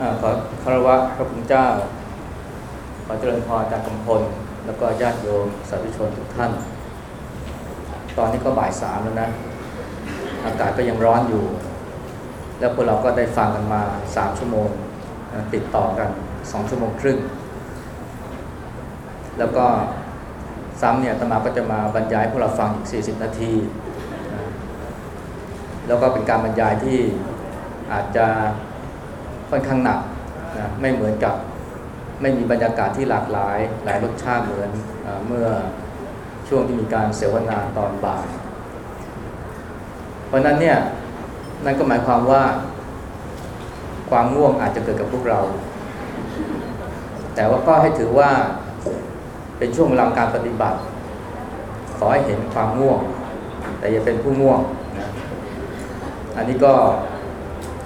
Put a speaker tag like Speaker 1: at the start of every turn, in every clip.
Speaker 1: ขอคารวะพระคุณเจ้า ขอเจริญพรจากกำพล แล้วก็ญาติโยมสาธุชนทุกท่าน ตอนนี้ก็บ่ายสามแล้วนะ อากาศก็ยังร้อนอยู่ แล้วพวกเราก็ได้ฟังกันมาสามชั่วโมง ติดต่อกันสองชั่วโมงครึ่ง แล้วก็ซ้ำเนี่ยตมาก็จะมาบรรยายพวกเราฟังอีก 40 นาที แล้วก็เป็นการบรรยายที่อาจจะ ค่อนข้างหนักนะไม่เหมือนกับไม่มีบรรยากาศที่หลากหลาย หลายรสชาติเหมือนเอเมื่อช่วงที่มีการเสวนาตอนบ่าย เพราะนั้นเนี่ยนั่นก็หมายความว่า ความง่วงอาจจะเกิดกับพวกเรา แต่ว่าก็ให้ถือว่าเป็นช่วงเวลาการปฏิบัติ ขอให้เห็นความง่วง แต่อย่าเป็นผู้ง่วงนะอันนี้ก็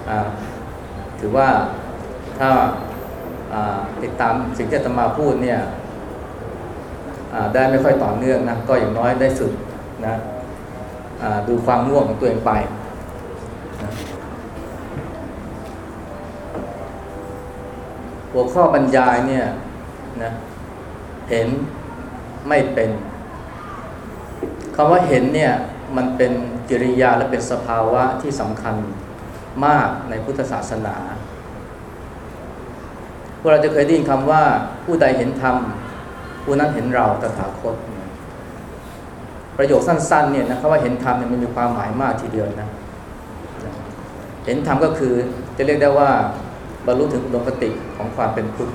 Speaker 1: อ่า ถือว่าถ้าติดตามสิ่งที่อาตมาพูดเนี่ยได้ไม่ค่อยต่อเนื่องนะก็อย่างน้อยได้ฝึกนะดูความง่วงของตัวเองไปนะหัวข้อบรรยายเนี่ยนะเห็นไม่เป็นคำว่าเห็นเนี่ยมันเป็นกิริยาและเป็นสภาวะที่สำคัญมากในพุทธศาสนา พวกเราจะเคยได้ยินคำว่าผู้ใดเห็นธรรมผู้นั้นเห็นเราตถาคต ประโยคสั้นๆเนี่ยนะคำว่าเห็นธรรมเนี่ยมันมีความหมายมากทีเดียวนะ เห็นธรรมก็คือจะเรียกได้ว่าบรรลุถึงอุดมคติของความเป็นพุทธ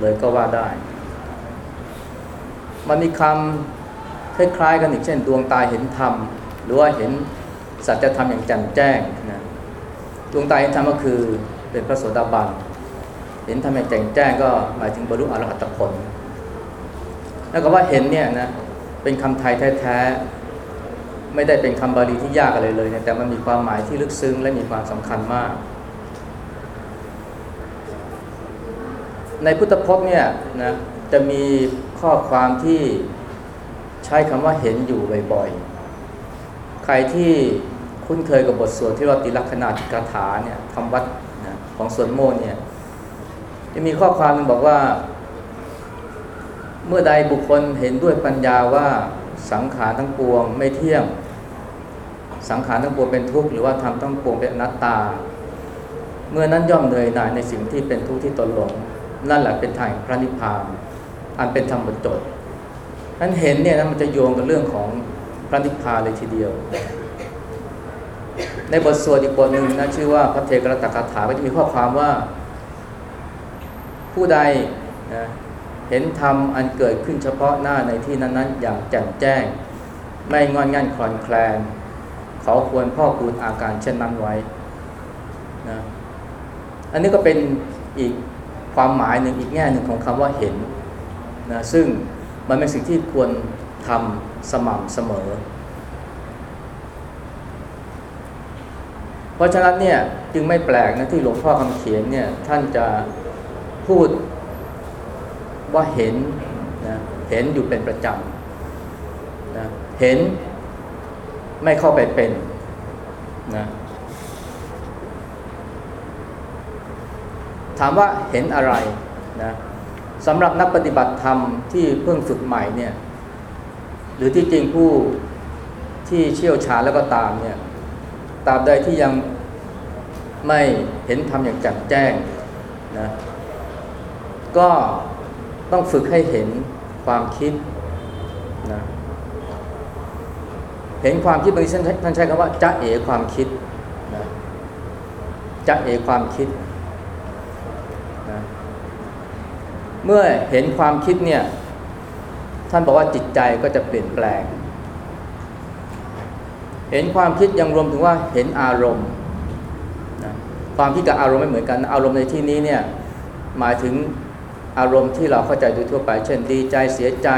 Speaker 1: เลยก็ว่าได้ มันมีคำคล้ายๆกันอีกเช่น ดวงตาเห็นธรรม หรือว่าเห็นสัจธรรมอย่างแจ่มแจ้งนะดวงตาเห็นธรรมก็คือเป็นพระโสดาบัน เห็นธรรมอย่างแจ่มแจ้งก็หมายถึงบรรลุอรหัตผล แล้วก็ว่าเห็นเนี่ยนะเป็นคำไทยแท้ๆ ไม่ได้เป็นคำบาลีที่ยากอะไรเลยนะแต่มันมีความหมายที่ลึกซึ้งและมีความสำคัญมาก ในพุทธพจน์เนี่ยนะจะมีข้อความที่ใช้คำว่าเห็นอยู่บ่อยๆ ใครที่คุ้นเคยกับบทสวดที่เราติลักษณาจิกถาเนี่ยคำวัดนะของสวนโมนเนี่ย จะมีข้อความหนึงบอกว่า เมื่อใดบุคคลเห็นด้วยปัญญาว่าสังขารทั้งปวงไม่เที่ยง สังขารทั้งปวงเป็นทุกข์หรือว่าทำทั้งปวงเป็นอนัตตา เมื่อนั้นย่อมเหนื่อยหน่ายในสิ่งที่เป็นทุกข์ที่ตนหลง นั่นแหละเป็นทางพระนิพพานอันเป็นธรรมบรรจดนั้นเห็นเนี่ยนะมันจะโยงกับเรื่องของพระนิพพานเลยทีเดียว ในบทสวดอีกบทหนึ่งนะชื่อว่าพระเทกรตคาถาก็จะมีข้อความว่า ผู้ใดนะเห็นธรรมอันเกิดขึ้นเฉพาะหน้าในที่นั้นๆ อย่างแจ่มแจ้ง ไม่งอนงันคลอนแคลนเขาควรพ่อคูณอาการเช่นนั้นไว้นะอันนี้ก็เป็นอีกความหมายหนึ่งอีกแง่หนึ่งของคำว่าเห็นนะซึ่งมันเป็นสิ่งที่ควรทำสม่ำเสมอ เพราะฉะนั้นเนี่ยจึงไม่แปลกนะที่หลวงพ่อคำเขียนเนี่ยท่านจะ พูดว่าเห็นนะเห็นอยู่เป็นประจำนะเห็นไม่เข้าไปเป็นนะถามว่าเห็นอะไรนะสำหรับนักปฏิบัติธรรมที่เพิ่งฝึกใหม่เนี่ยหรือที่จริงผู้ที่เชี่ยวชาญแล้วก็ตามเนี่ยตาบใดที่ยังไม่เห็นธรรมอย่างแจ่มแจ้งนะ ก็ต้องฝึกให้เห็นความคิดนะเห็นความคิดบางทีท่านใช้คำว่าจะเอความคิดนะจะเอความคิดนะเมื่อเห็นความคิดเนี่ย ท่านบอกว่าจิตใจก็จะเปลี่ยนแปลง เห็นความคิดยังรวมถึงว่าเห็นอารมณ์นะความคิดกับอารมณ์ไม่เหมือนกัน อารมณ์ในที่นี้เนี่ยหมายถึง อารมณ์ที่เราเข้าใจโดยทั่วไป เช่นดีใจเสียใจ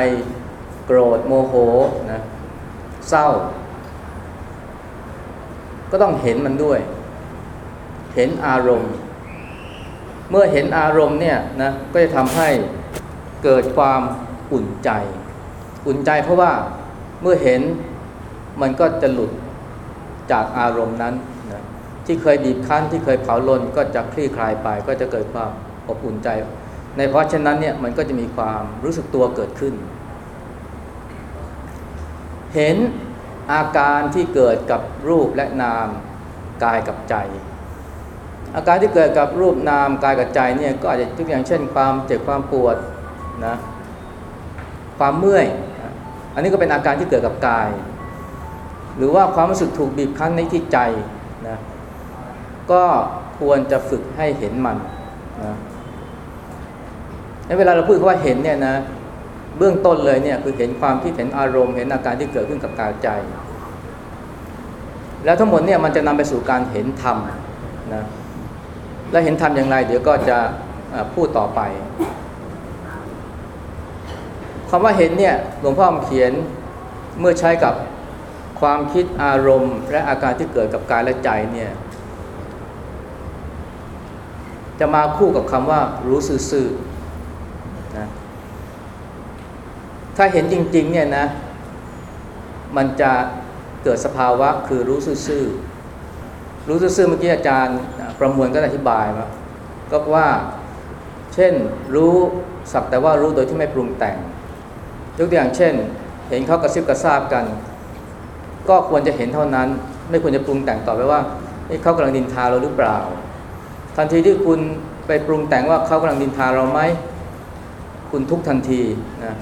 Speaker 1: โกรธโมโหนะเศร้า ก็ต้องเห็นมันด้วย เห็นอารมณ์ เมื่อเห็นอารมณ์เนี่ยนะก็จะทำให้เกิดความอุ่นใจ อุ่นใจเพราะว่าเมื่อเห็นมันก็จะหลุดจากอารมณ์นั้นนะที่เคยบีบคั้นที่เคยเผาลนก็จะคลี่คลายไป ก็จะเกิดความอบอุ่นใจ ในเพราะฉะนั้นเนี่ยมันก็จะมีความรู้สึกตัวเกิดขึ้น เห็นอาการที่เกิดกับรูปและนามกายกับใจ อาการที่เกิดกับรูปนามกายกับใจเนี่ยก็อาจจะทุกอย่างเช่น ความเจ็บความปวดนะความเมื่อย อันนี้ก็เป็นอาการที่เกิดกับกาย หรือว่าความรู้สึกถูกบีบคั้นในที่ใจนะก็ควรจะฝึกให้เห็นมันนะ เวลาเราพูดว่าเห็นเนี่ยนะ เบื้องต้นเลยเนี่ยคือเห็นความคิดเห็นอารมณ์ เห็นอาการที่เกิดขึ้นกับกายใจ แล้วทั้งหมดเนี่ยมันจะนำไปสู่การเห็นธรรมนะ และเห็นธรรมอย่างไร เดี๋ยวก็จะพูดต่อไปคำว่าเห็นเนี่ยหลวงพ่อเขียนเมื่อใช้กับความคิดอารมณ์ และอาการที่เกิดกับกายและใจเนี่ยจะมาคู่กับคำว่ารู้ซื่อๆนะ ถ้าเห็นจริง ๆ เนี่ยนะ มันจะเกิดสภาวะคือรู้ซื่อๆรู้ซื่อๆเมื่อกี้อาจารย์ประมวลก็อธิบายมาก็ว่าเช่นรู้สักแต่ว่ารู้โดยที่ไม่ปรุงแต่งยกตัวอย่างเช่น เห็นเขากระซิบกระซาบกัน ก็ควรจะเห็นเท่านั้น ไม่ควรจะปรุงแต่งต่อไปว่าเขากำลังดินทาเราหรือเปล่า ทันทีที่คุณไปปรุงแต่งว่าเขากำลังดินทาเราไหมคุณทุกทันทีนะ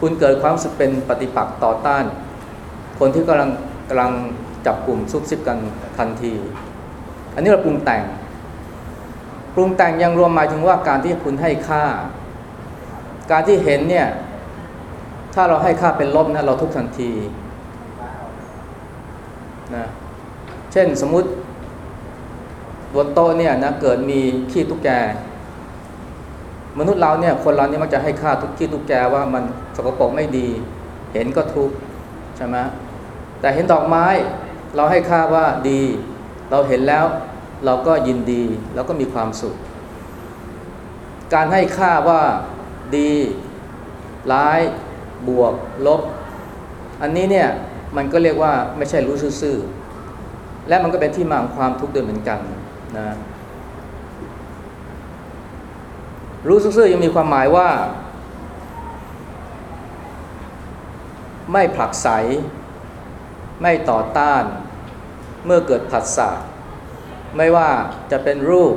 Speaker 1: คุณเกิดความรู้สึกเป็นปฏิปักษ์ต่อต้าน คนที่กำลังกำลังจับกลุ่มซุบซิบกันทันที อันนี้เราปรุงแต่ง ปรุงแต่งยังรวมหมายถึงว่าการที่คุณให้ค่า การที่เห็นเนี่ย ถ้าเราให้ค่าเป็นลบนะเราทุกทันทีนะเช่นสมมติบนโต๊ะเนี่ยนะเกิดมีขี้ตุ๊กแก มนุษย์เราเนี่ยคนเราเนี่ยมันจะให้ค่าทุกขี้ตุ๊กแกว่ามันสกปรกไม่ดี เห็นก็ทุกใช่ไหมแต่เห็นดอกไม้เราให้ค่าว่าดี เราเห็นแล้วเราก็ยินดีแล้วก็มีความสุข การให้ค่าว่าดี ร้าย บวก ลบ อันนี้เนี่ยมันก็เรียกว่าไม่ใช่รู้ซื่อและมันก็เป็นที่มาของความทุกข์ด้วยเหมือนกันนะ รู้ซื่อยังมีความหมายว่า ไม่ผลักไส ไม่ต่อต้าน เมื่อเกิดผัสสะไม่ว่าจะเป็นรูป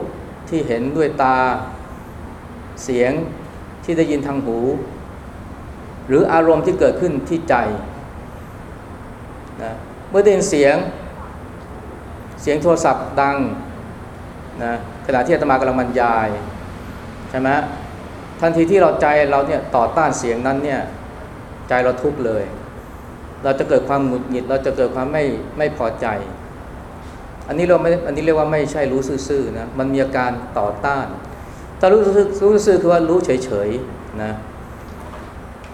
Speaker 1: ที่เห็นด้วยตา เสียงที่ได้ยินทางหู หรืออารมณ์ที่เกิดขึ้นที่ใจนะเมื่อได้ยินเสียง เสียงโทรศัพท์ดังนะขณะที่อาตมากำลังบรรยาย ใช่ไหมทันทีที่เราใจเราเนี่ยต่อต้านเสียงนั้นเนี่ยใจเราทุกข์เลย เราจะเกิดความหงุดหงิด เราจะเกิดความไม่ไม่พอใจ อันนี้เราไม่อันนี้เรียกว่าไม่ใช่รู้ซื่อๆนะมันมีอาการต่อต้านถ้ารู้รู้ซื่อคือว่ารู้เฉยๆนะ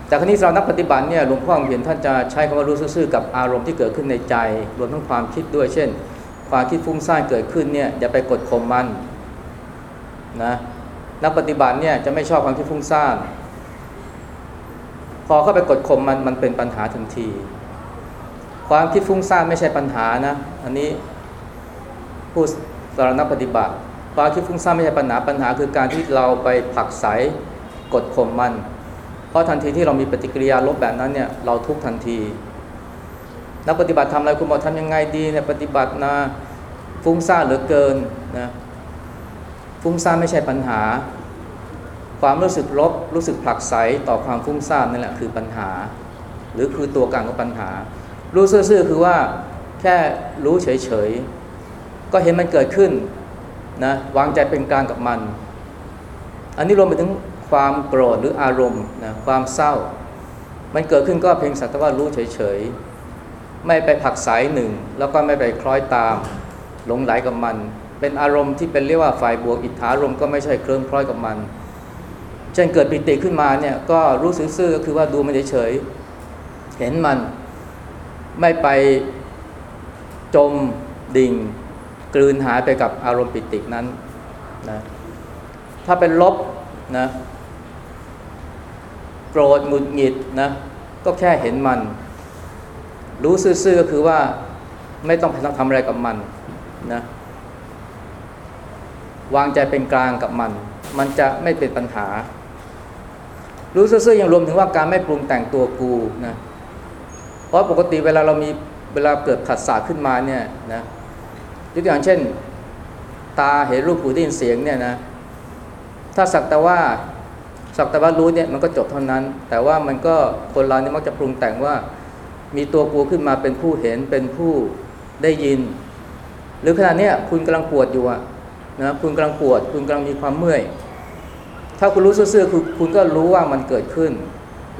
Speaker 1: แต่ครั้นี้เรานักปฏิบัติเนี่ยหลวงพ่อเห็นท่านจะใช้คำว่ารู้ซื่อกับอารมณ์ที่เกิดขึ้นในใจ รวมทั้งความคิดด้วย เช่น ความคิดฟุ้งซ่านเกิดขึ้นเนี่ยอย่าไปกดข่มมันนะ นักปฏิบัติเนี่ยจะไม่ชอบความคิดฟุ้งซ่านพอเข้าไปกดข่มมันมันเป็นปัญหาทันที ความคิดฟุ้งซ่านไม่ใช่ปัญหานะ อันนี้ผู้สารนักปฏิบัติ ความคิดฟุ้งซ่านไม่ใช่ปัญหาปัญหาคือการที่เราไปผลักไสกดข่มมัน เพราะทันทีที่เรามีปฏิกิริยาลบแบบนั้นเนี่ยเราทุกทันทีนักปฏิบัติทำอะไรคุณบอกทำยังไงดีเนี่ยปฏิบัตินะฟุ้งซ่านเหลือเกินนะ ฟุ้งซ่านไม่ใช่ปัญหา ความรู้สึกลบรู้สึกผลักไสต่อความฟุ้งซ่านนั่นแหละคือปัญหา หรือคือตัวกลางของปัญหา รู้ซื่อๆคือว่าแค่รู้เฉยๆ ก็เห็นมันเกิดขึ้นนะวางใจเป็นกลางกับมัน อันนี้รวมไปถึงความโกรธหรืออารมณ์นะความเศร้า มันเกิดขึ้นก็เพียงสักแต่ว่ารู้เฉยๆ ไม่ไปผักสายหนึ่ง แล้วก็ไม่ไปคล้อยตาม หลงไหลกับมัน เป็นอารมณ์ที่เป็นเรียกว่าฝ่ายบวกอิทธารมณ์ก็ไม่ใช่เคลื่อนคล้อยกับมัน เช่นเกิดปิติขึ้นมาเนี่ยก็รู้ซื่อๆก็คือว่าดูมันเฉยๆเห็นมันไม่ไปจมดิ่ง กลืนหายไปกับอารมณ์ปิตินั้นนะถ้าเป็นลบนะโกรธหงุดหงิดนะก็แค่เห็นมัน รู้ซื่อๆก็คือว่าไม่ต้องไปทำอะไรกับมันนะ วางใจเป็นกลางกับมัน มันจะไม่เป็นปัญหา รู้ซื่อๆยังรวมถึงว่าการไม่ปรุงแต่งตัวกูนะเพราะปกติเวลาเรามีเวลาเกิดผัสสะขึ้นมาเนี่ยนะยกตัวอย่างเช่น ตาเห็นรูปหูได้ยินเสียงเนี่ยนะถ้าสักแต่ว่าสักแต่ว่ารู้เนี่ยมันก็จบเท่านั้น แต่ว่ามันก็คนเราเนี่ยมักจะปรุงแต่งว่า มีตัวกูขึ้นมาเป็นผู้เห็นเป็นผู้ได้ยิน หรือขณะเนี้ยคุณกำลังปวดอยู่อะ นะคุณกำลังปวด คุณกำลังมีความเมื่อย ถ้าคุณรู้ซื่อๆคือคุณก็รู้ว่ามันเกิดขึ้น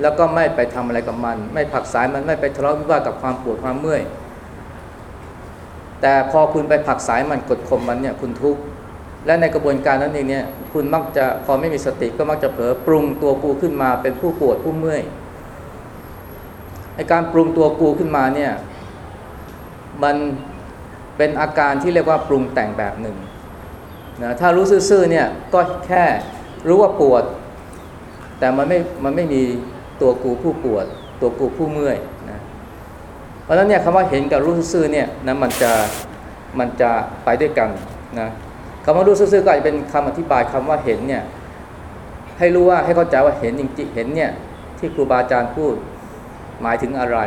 Speaker 1: แล้วก็ไม่ไปทำอะไรกับมัน ไม่ผักสายมันไม่ไปทะเลาะวิวาทกับความปวดความเมื่อย แต่พอคุณไปผักสายมันกดข่มมันเนี่ยคุณทุกข์และในกระบวนการนั้นเองเนี่ยคุณมักจะพอไม่มีสติก็มักจะเผลอปรุงตัวกูขึ้นมาเป็นผู้ปวดผู้เมื่อยไอการปรุงตัวกูขึ้นมาเนี่ยมันเป็นอาการที่เรียกว่าปรุงแต่งแบบหนึ่ง นะถ้ารู้ซื่อๆเนี่ยก็แค่รู้ว่าปวด แต่มันไม่มันไม่มีตัวกูผู้ปวด ตัวกูผู้เมื่อยนะเพราะฉะนั้นเนี่ยคำว่าเห็นกับรู้ซื่อเนี่ยนะมันจะมันจะไปด้วยกันนะคำว่ารู้ซื่อๆก็อาจจะเป็นคำอธิบายคำว่าเห็นเนี่ยให้รู้ว่าให้เข้าใจว่าเห็นจริงๆเห็นเนี่ยที่ครูบาอาจารย์พูดหมายถึงอะไร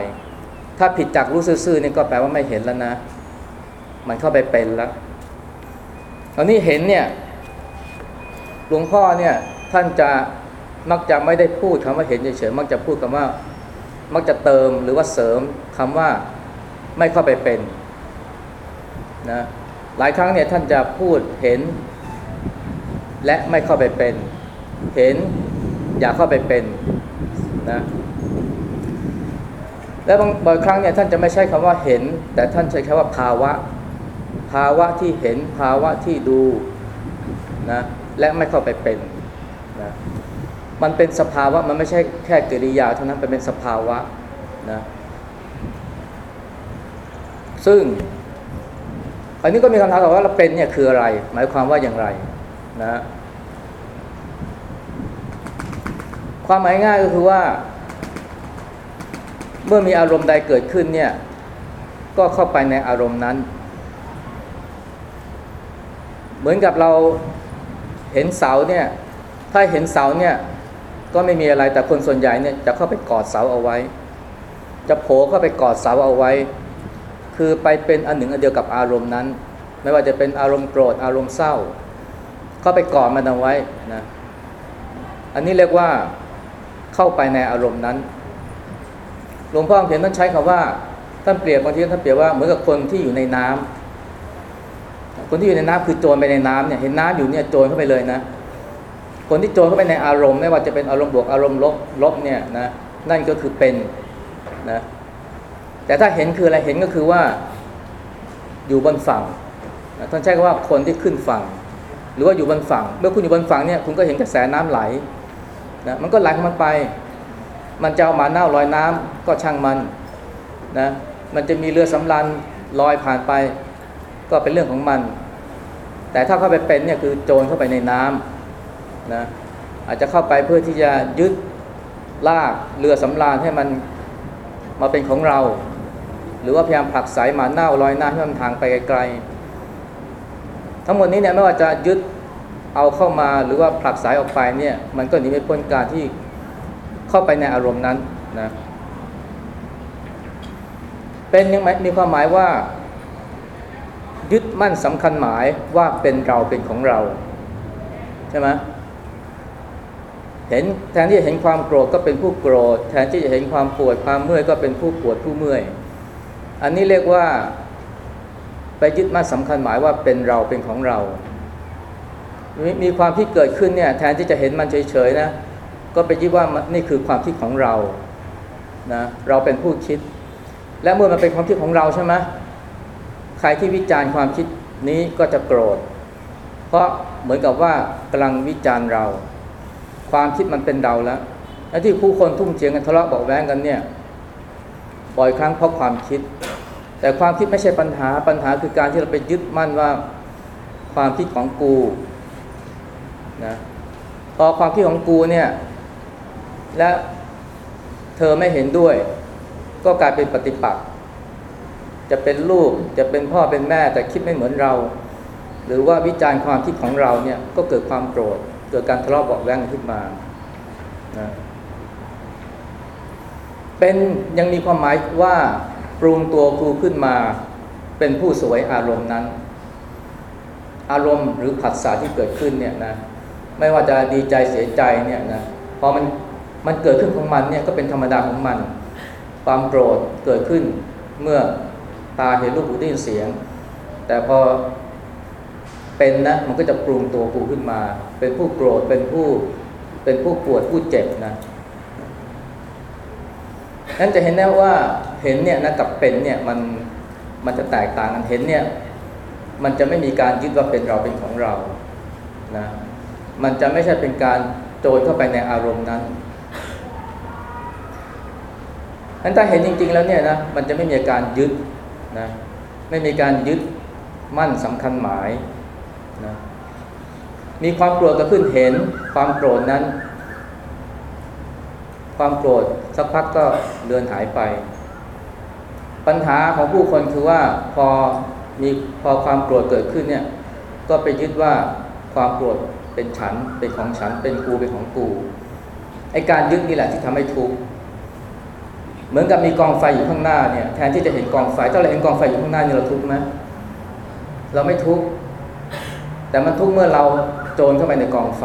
Speaker 1: ถ้าผิดจากรู้ซื่อๆเนี่ยก็แปลว่าไม่เห็นแล้วนะ มันเข้าไปเป็นแล้ว ตอนนี้เห็นเนี่ยหลวงพ่อเนี่ยท่านจะมักจะไม่ได้พูดคำว่าเห็นเฉยๆมักจะพูดคำว่า มักจะเติมหรือว่าเสริมคำว่าไม่เข้าไปเป็นนะหลายครั้งเนี่ยท่านจะพูดเห็น และไม่เข้าไปเป็น เห็นอย่าเข้าไปเป็นนะและบางบางครั้งเนี่ยท่านจะไม่ใช้คำว่าเห็น แต่ท่านใช้คำว่าภาวะ ภาวะที่เห็นภาวะที่ดูนะและไม่เข้าไปเป็นนะมันเป็นสภาวะมันไม่ใช่แค่กิริยาเท่านั้นเป็นเป็นสภาวะนะซึ่ง อันนี้ก็มีคำถามว่าเราเป็นเนี่ยคืออะไร หมายความว่าอย่างไรนะความหมายง่ายก็คือว่า เมื่อมีอารมณ์ใดเกิดขึ้นเนี่ย ก็เข้าไปในอารมณ์นั้น เหมือนกับเราเห็นเสาเนี่ย ถ้าเห็นเสาเนี่ย ก็ไม่มีอะไรแต่คนส่วนใหญ่เนี่ยจะเข้าไปกอดเสาเอาไว้ จะโผล่เข้าไปกอดเสาเอาไว้ คือไปเป็นอันหนึ่งอันเดียวกับอารมณ์นั้น ไม่ว่าจะเป็นอารมณ์โกรธอารมณ์เศร้า เข้าไปกอดมันเอาไว้นะอันนี้เรียกว่าเข้าไปในอารมณ์นั้นหลวงพ่อเขียนท่านใช้คำว่าท่านเปรียบบางทีท่านเปรียบว่าเหมือนกับคนที่อยู่ในน้ำ คนที่อยู่ในน้ำคือโจรไปในน้ำเนี่ยเห็นน้ำอยู่เนี่ยโจรเข้าไปเลยนะ คนที่โจรเข้าไปในอารมณ์ ไม่ว่าจะเป็นอารมณ์บวกอารมณ์ลบลบเนี่ยนะนั่นก็คือเป็นนะแต่ถ้าเห็นคืออะไรเห็นก็คือว่าอยู่บนฝั่งนะท่านใช้คำว่าคนที่ขึ้นฝั่ง หรือว่าอยู่บนฝั่ง เมื่อคุณอยู่บนฝั่งเนี่ยคุณก็เห็นกระแสน้ำไหลนะมันก็ไหลของมันไป มันจะเอาหมาเน่าลอยน้ำก็ช่างมันนะมันจะมีเรือสำราญลอยผ่านไป ก็เป็นเรื่องของมัน แต่ถ้าเข้าไปเป็นเนี่ยคือโจรเข้าไปในน้ำนะอาจจะเข้าไปเพื่อที่จะยึดลากเรือสำราญให้มันมาเป็นของเรา หรือว่าพยายามผลักสายหมาเน่าลอยหน้ำให้มันทางไปไกลๆทั้งหมดนี้เนี่ยไม่ว่าจะยึดเอาเข้ามาหรือว่าผลักสายออกไปเนี่ยมันก็หนีไม่พ้นการที่เข้าไปในอารมณ์นั้นนะเป็นยังไงมีความหมายว่า ยึดมั่นสำคัญหมายว่าเป็นเราเป็นของเรา ใช่ไหมเห็นแทนที่จะเห็นความโกรธก็เป็นผู้โกรธ แทนที่จะเห็นความปวดความเมื่อยก็เป็นผู้ปวดผู้เมื่อย อันนี้เรียกว่าไปยึดมั่นสำคัญหมายว่าเป็นเราเป็นของเรา มีมีความที่เกิดขึ้นเนี่ยแทนที่จะเห็นมันเฉยๆนะ ก็ไปยึดว่านี่คือความคิดของเรานะเราเป็นผู้คิด และเมื่อมันเป็นความคิดของเราใช่ไหม ใครที่วิจารณ์ความคิดนี้ก็จะโกรธ เพราะเหมือนกับว่ากำลังวิจารณ์เรา ความคิดมันเป็นเราแล้วและที่ผู้คนทุ่มเทียงกันทะเลาะเบาแว้งกันเนี่ยบ่อยครั้งเพราะความคิด แต่ความคิดไม่ใช่ปัญหาปัญหาคือการที่เราไปยึดมั่นว่าความคิดของกูนะพอความคิดของกูเนี่ยและเธอไม่เห็นด้วย ก็กลายเป็นปฏิปักษ์ จะเป็นลูกจะเป็นพ่อเป็นแม่แต่คิดไม่เหมือนเรา หรือว่าวิจารณ์ความคิดของเราเนี่ยก็เกิดความโกรธเกิดการทะเลาะเบาแว้งขึ้นมานะเป็นยังมีความหมายว่าปรุงตัวครูขึ้นมา เป็นผู้สวยอารมณ์นั้น อารมณ์หรือผัสสะที่เกิดขึ้นเนี่ยนะไม่ว่าจะดีใจเสียใจเนี่ยนะพอมันมันเกิดขึ้นของมันเนี่ยก็เป็นธรรมดาของมัน ความโกรธเกิดขึ้นเมื่อ ตาเห็นรูปหูได้ยินเสียง แต่พอเป็นนะมันก็จะปรุงตัวกูขึ้นมา เป็นผู้โกรธเป็นผู้เป็นผู้ปวดผู้เจ็บนะนั้นจะเห็นได้ว่าเห็นเนี่ยนะกับเป็นเนี่ยมันมันจะแตกต่างกันเห็นเนี่ยมันจะไม่มีการยึดว่าเป็นเราเป็นของเรานะมันจะไม่ใช่เป็นการโจรเข้าไปในอารมณ์นั้นนั้นถ้าเห็นจริง ๆ แล้วเนี่ยนะมันจะไม่มีการยึด นะไม่มีการยึดมั่นสำคัญหมายนะมีความโกรธก็ขึ้นเห็นความโกรธนั้น ความโกรธสักพักก็เลือนหายไป ปัญหาของผู้คนคือว่าพอมีพอความโกรธเกิดขึ้นเนี่ย ก็ไปยึดว่าความโกรธเป็นฉันเป็นของฉันเป็นกูเป็นของกูไอการยึดนี่แหละที่ทำให้ทุกข์ เหมือนกับมีกองไฟอยู่ข้างหน้าเนี่ยแทนที่จะเห็นกองไฟถ้าเราเห็นกองไฟอยู่ข้างหน้าเนี่ยเราทุกข์ไหมเราไม่ทุกข์แต่มันทุกข์เมื่อเราโจรเข้าไปในกองไฟ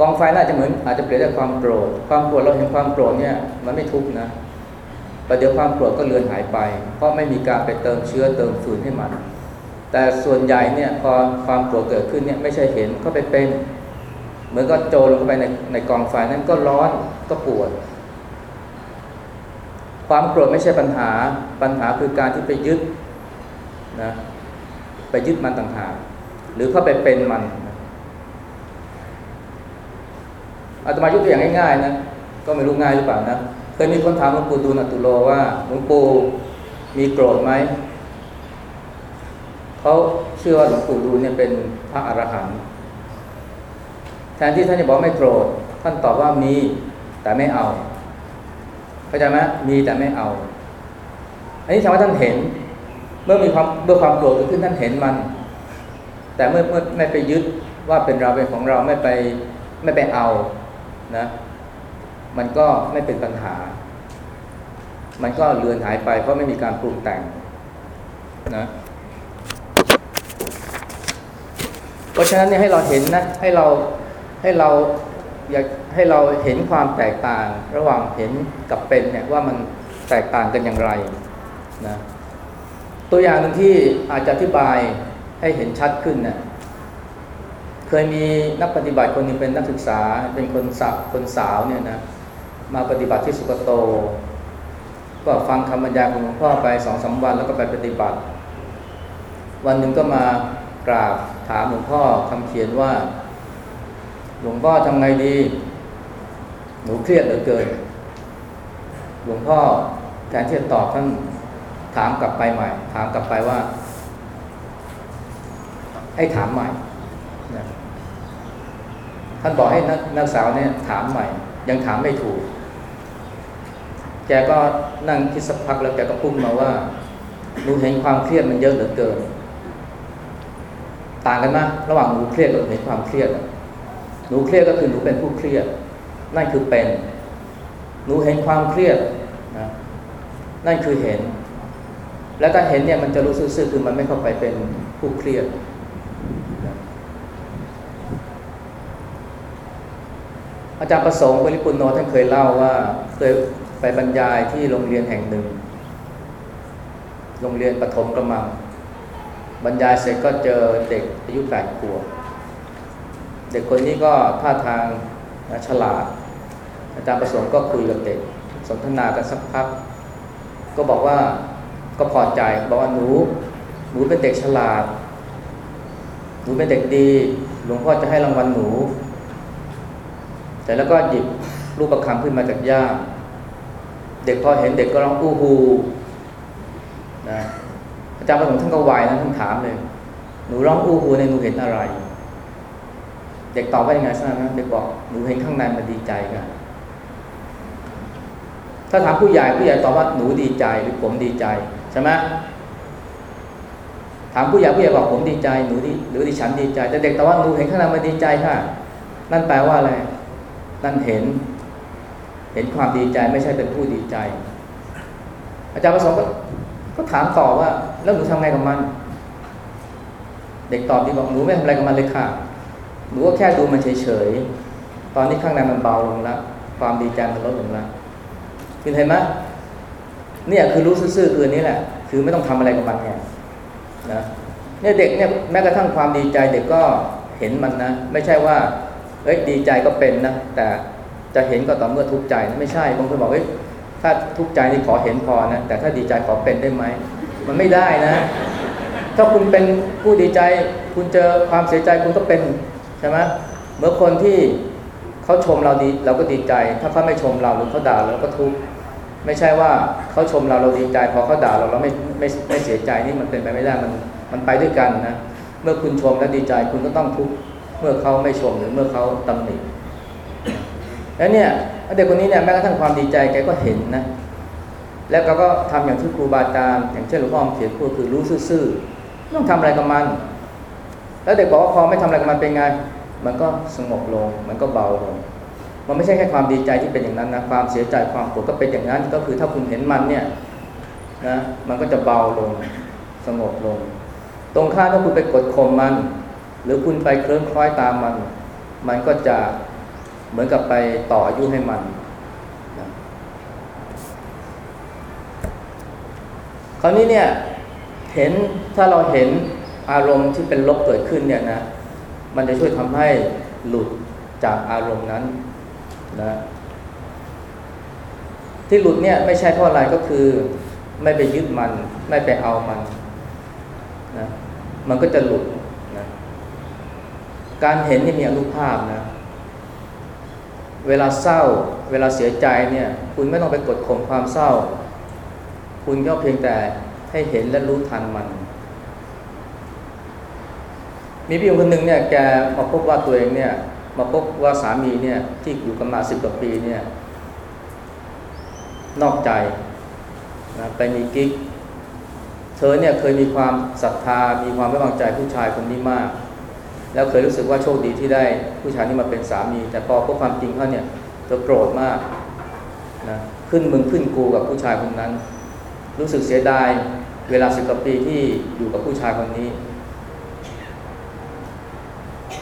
Speaker 1: กองไฟน่าจะเหมือนอาจจะเปรียบได้ความโกรธความโกรธเราเห็นความโกรธเนี่ยมันไม่ทุกข์นะประเดี๋ยวความโกรธก็เลือนหายไป เพราะไม่มีการไปเติมเชื้อเติมฟืนให้มัน แต่ส่วนใหญ่เนี่ยพอความโกรธเกิดขึ้นเนี่ยไม่ใช่เห็นก็ไปเป็น เหมือนก็โจรลงไปในในกองไฟนั้นก็ร้อนก็ปวด ความโกรธไม่ใช่ปัญหา ปัญหาคือการที่ไปยึดนะไปยึดมันต่างหากหรือเข้าไปเป็นมันอาตมายกตัวอย่างง่ายๆนะก็ไม่รู้ง่ายหรือเปล่านะเคยมีคนถามหลวงปู่ดูลอตุโลว่าหลวงปู่มีโกรธไหมเขาเชื่อว่าหลวงปู่ดูลเนี่ยเป็นพระอรหันต์แทนที่ท่านจะบอกไม่โกรธท่านตอบว่ามีแต่ไม่เอา เข้าใจไหมมีแต่ไม่เอา อันนี้แสดงว่าท่านเห็น เมื่อมีความเมื่อความโกรธเกิดขึ้นท่านเห็นมัน แต่เมื่อเมื่อไม่ไปยึดว่าเป็นเราเป็นของเราไม่ไปไม่ไปเอานะ มันก็ไม่เป็นปัญหา มันก็เลือนหายไป เพราะไม่มีการปรุงแต่งนะเพราะฉะนั้นเนี่ยให้เราเห็นนะให้เราให้เราอยาก ให้เราเห็นความแตกต่าง ระหว่างเห็นกับเป็นเนี่ยว่ามันแตกต่างกันอย่างไรนะตัวอย่างหนึ่งที่อาจจะอธิบายให้เห็นชัดขึ้นเนะี่ยเคยมีนักปฏิบัติคนหนึงเป็นนักศึกษาเป็นคนสาวคนสาวเนี่ยนะมาปฏิบัติที่สุกโต ก็ฟังคำบรรยายของหลวงพ่อไปสองสาวันแล้วก็ไปปฏิบัติ วันหนึ่งก็มากราบถามหลวงพ่อคำเขียนว่า หลวงพ่อทำไงดี หนูเครียดเหลือเกิน หลวงพ่อแทนที่จะตอบท่านถามกลับไปใหม่ ถามกลับไปว่า ให้ถามใหม่นะท่านบอกให้นักนักสาวเนี่ยถามใหม่ ยังถามไม่ถูก แกก็นั่งคิดสักพักแล้วแกก็พุ่งมาว่าหนูเห็นความเครียดมันเยอะเหลือเกิน ต่างกันไหมระหว่างหนูเครียดกับเห็นความเครียดหนูเครียดก็คือหนูเป็นผู้เครียด นั่นคือเป็น หนูเห็นความเครียดนะนั่นคือเห็น แล้วถ้าเห็นเนี่ยมันจะรู้ซื่อๆคือมันไม่เข้าไปเป็นผู้เครียดอาจารย์ประสงค์บริปุณโนท่านเคยเล่าว่าเคยไปบรรยายที่โรงเรียนแห่งหนึ่ง โรงเรียนปฐมกระมัง บรรยายเสร็จก็เจอเด็กอายุแปดขวบ เด็กคนนี้ก็ท่าทางฉลาด อาจารย์ประสงค์ก็คุยกับเด็ก สนทนากันสักพัก ก็บอกว่าก็พอใจบอกว่าหนูหนูเป็นเด็กฉลาด หนูเป็นเด็กดี หลวงพ่อจะให้รางวัลหนู แต่แล้วก็หยิบรูปประคำขึ้นมาจากย่ามเด็กพอเห็นเด็กก็ร้องอู้ฮูนะอาจารย์ประสงค์ท่านก็วายนะท่านถามเลย หนูร้องอู้ฮูในยหนูเห็นอะไร เด็กตอบว่ายังไงทราบไหมเด็กบอกหนูเห็นข้างในมันดีใจกัน ถ้าถามผู้ใหญ่ผู้ใหญ่ตอบว่าหนูดีใจหรือผมดีใจใช่ไหมถามผู้ใหญ่ผู้ใหญ่บอกผมดีใจหนูดีหรือดิฉันดีใจ แต่เด็กแต่ว่าหนูเห็นข้างในมันดีใจค่ะ นั่นแปลว่าอะไรนั่นเห็น เห็นความดีใจไม่ใช่เป็นผู้ดีใจ อาจารย์ประสงค์ก็ก็ถามต่อว่า แล้วหนูทำไงกับมัน เด็กตอบดีบอกหนูไม่ทำอะไรกับมันเลยค่ะ หนูก็แค่ดูมันเฉยๆตอนนี้ข้างในมันเบาลงแล้วความดีใจมันลดลงแล้ว คุณเห็นไหมเนี่ยคือรู้ซื่อๆคือนนี้แหละ คือไม่ต้องทำอะไรกับมันไงนะเนี่ยเด็กเนี่ยแม้กระทั่งความดีใจเด็กก็เห็นมันนะ ไม่ใช่ว่าเอ้ยดีใจก็เป็นนะแต่จะเห็นก็ต่อเมื่อทุกข์ใจไม่ใช่บางคนบอกเอ้ยถ้าทุกข์ใจนี่ขอเห็นพอนะแต่ถ้าดีใจขอเป็นได้ไหมมันไม่ได้นะ ถ้าคุณเป็นผู้ดีใจ คุณเจอความเสียใจคุณก็เป็นใช่ไหมเมื่อคนที่เขาชมเราดีเราก็ดีใจ ถ้าเขาไม่ชมเราหรือเขาด่าเราก็ทุกข์ ไม่ใช่ว่าเขาชมเราเราดีใจ พอเขาด่าเราเราไม่ไม่ไม่เสียใจนี่มันเป็นไปไม่ได้มันมันไปด้วยกันนะเมื่อคุณชมและดีใจคุณก็ต้องทุกข์เมื่อเขาไม่ชมหรือเมื่อเขาตำหนิแล้วเนี่ยเด็กคนนี้เนี่ยแม้กระทั่งความดีใจแกก็เห็นนะ แล้วก็ก็ทำอย่างที่ครูบาอาจารย์อย่างเช่นหลวงพ่อเขียนพูดคือรู้ซื่อๆต้องทำอะไรกับมัน แล้วเด็กบอกว่าพอไม่ทำอะไรกับมันเป็นไง มันก็สงบลง มันก็เบาลง มันไม่ใช่แค่ความดีใจที่เป็นอย่างนั้นนะความเสียใจความโกรธก็เป็นอย่างนั้น ก็คือถ้าคุณเห็นมันเนี่ยนะมันก็จะเบาลงสงบลง ตรงข้ามถ้าคุณไปกดข่มมัน หรือคุณไปเคลิ้มคล้อยตามมัน มันก็จะเหมือนกับไปต่ออายุให้มันนะคราวนี้เนี่ยเห็นถ้าเราเห็นอารมณ์ที่เป็นลบเกิดขึ้นเนี่ยนะมันจะช่วยทำให้หลุดจากอารมณ์นั้น นะที่หลุดเนี่ยไม่ใช่เพราะอะไรก็คือ ไม่ไปยึดมัน ไม่ไปเอามันนะมันก็จะหลุดนะการเห็นนี่มีอนุภาพนะ เวลาเศร้า เวลาเสียใจเนี่ย คุณไม่ต้องไปกดข่มความเศร้า คุณก็เพียงแต่ให้เห็นและรู้ทันมัน มีพี่คนหนึ่งเนี่ยแกมาพบว่าตัวเองเนี่ย มาพบว่าสามีเนี่ยที่อยู่กันมาสิบกว่าปีเนี่ยนอกใจนะไปมีกิ๊ก เธอเนี่ยเคยมีความศรัทธา มีความไว้วางใจผู้ชายคนนี้มาก แล้วเคยรู้สึกว่าโชคดีที่ได้ผู้ชายนี้มาเป็นสามี แต่พอพบความจริงเขาเนี่ยเธอโกรธมากนะขึ้นมึงขึ้นกูกับผู้ชายคนนั้น รู้สึกเสียดายเวลาสิบกว่าปีที่อยู่กับผู้ชายคนนี้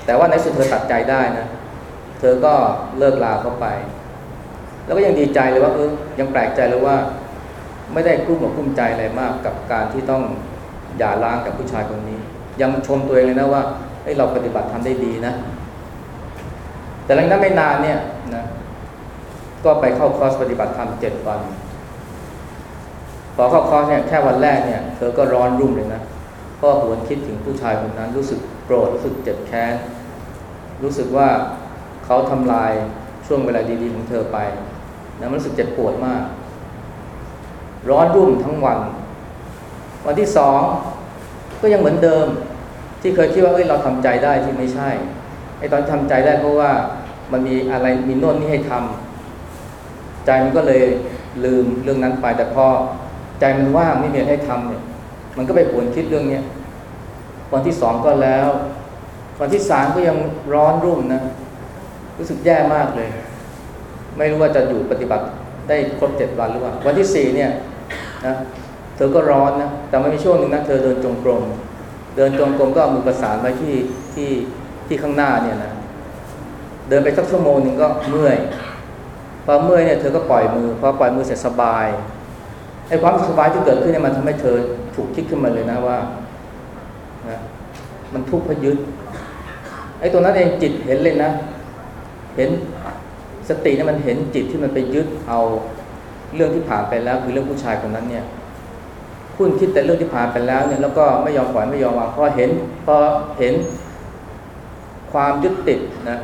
Speaker 1: แต่ว่าในสุดเธอตัดใจได้นะ เธอก็เลิกลาเขาไป แล้วก็ยังดีใจเลยว่าเออยังแปลกใจเลยว่า ไม่ได้กลุ้มหรอกกลุ้มใจอะไรมากกับการที่ต้องหย่าร้างกับผู้ชายคนนี้ ยังชมตัวเองเลยนะว่าเฮ้ยเราปฏิบัติทำได้ดีนะ แต่หลังจากนั้นไม่นานเนี่ยนะก็ไปเข้าคอร์สปฏิบัติธรรมเจ็ดวันพอเข้าคอร์สเนี่ยแค่วันแรกเนี่ย เธอก็ร้อนรุ่มเลยนะ เพราะหวนคิดถึงผู้ชายคนนั้น รู้สึกโกรธรู้สึกเจ็บแค้นรู้สึกว่าเขาทำลายช่วงเวลาดีๆของเธอไปนะมันรู้สึกเจ็บปวดมาก ร้อนรุ่มทั้งวัน วันที่สองก็ยังเหมือนเดิม ที่เคยคิดว่าเอ้ยเราทำใจได้ที่ไม่ใช่ไอ้ตอนทำใจได้เพราะว่ามันมีอะไรมีโน่นนี่ให้ทำใจมันก็เลยลืมเรื่องนั้นไปแต่พอใจมันว่างไม่มีอะไรให้ทำเนี่ย มันก็ไปปวนคิดเรื่องเนี้ยวันที่สองก็แล้ว วันที่สามก็ยังร้อนรุ่มนะ รู้สึกแย่มากเลย ไม่รู้ว่าจะอยู่ปฏิบัติได้ครบเจ็ดวันหรือเปล่า วันที่สี่เนี่ยนะเธอก็ร้อนนะ แต่ไมันมีช่วงหนึ่งนะเธอเดินจงกรม เดินจงกรมก็เอามือประสานไว้ที่ที่ที่ข้างหน้าเนี่ยนะ เดินไปสักชั่วโมงหนึ่งก็เมื่อย พอเมื่อยเนี่ยเธอก็ปล่อยมือ พอปล่อยมือเสร็จสบาย ไอ้ความสบายที่เกิดขึ้นเนี่ยมันทำให้เธอถูกคิดขึ้นมาเลยนะว่านะมันทุกข์เพราะยึดไอ้ตัวนั้นเองจิตเห็นเลยนะ เห็นสติเนี่ยมันเห็นจิตที่มันไปยึดเอาเรื่องที่ผ่านไปแล้ว คือเรื่องผู้ชายคนนั้นเนี่ยคุณคิดแต่เรื่องที่ผ่านไปแล้วเนี่ยแล้วก็ไม่ยอมปล่อยไม่ยอมวางพอเห็นพอเห็นความยึดติดนะ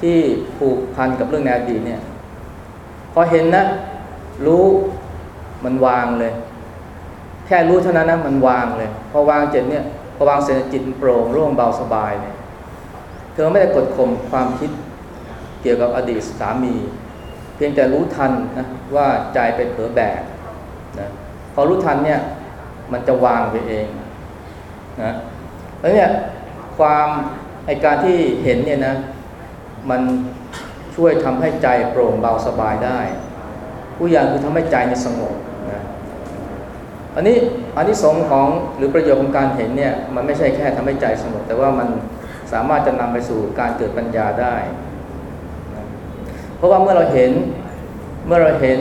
Speaker 1: ที่ผูกพันกับเรื่องในอดีตเนี่ยพอเห็นนะรู้ มันวางเลย แค่รู้เท่านั้นนะมันวางเลย พอวางเจ็ดเนี่ยพอวางเสร็จจิตโปร่งโล่งเบาสบายเนี่ยเธอไม่ได้กดข่มความคิดเกี่ยวกับอดีตสามี เพียงแต่รู้ทันนะว่าใจเป็นเผลอแบกนะพอรู้ทันเนี่ยมันจะวางไปเองนะแล้วเนี่ยความไอการที่เห็นเนี่ยนะมันช่วยทำให้ใจโปร่งเบาสบายได้ ผู้อย่างคือทำให้ใจเนี่ยสงบ อันนี้อันที่สองของหรือประโยชน์ของการเห็นเนี่ยมันไม่ใช่แค่ทำให้ใจสงบแต่ว่ามันสามารถจะนำไปสู่การเกิดปัญญาได้ เพราะว่าเมื่อเราเห็นเมื่อเราเห็น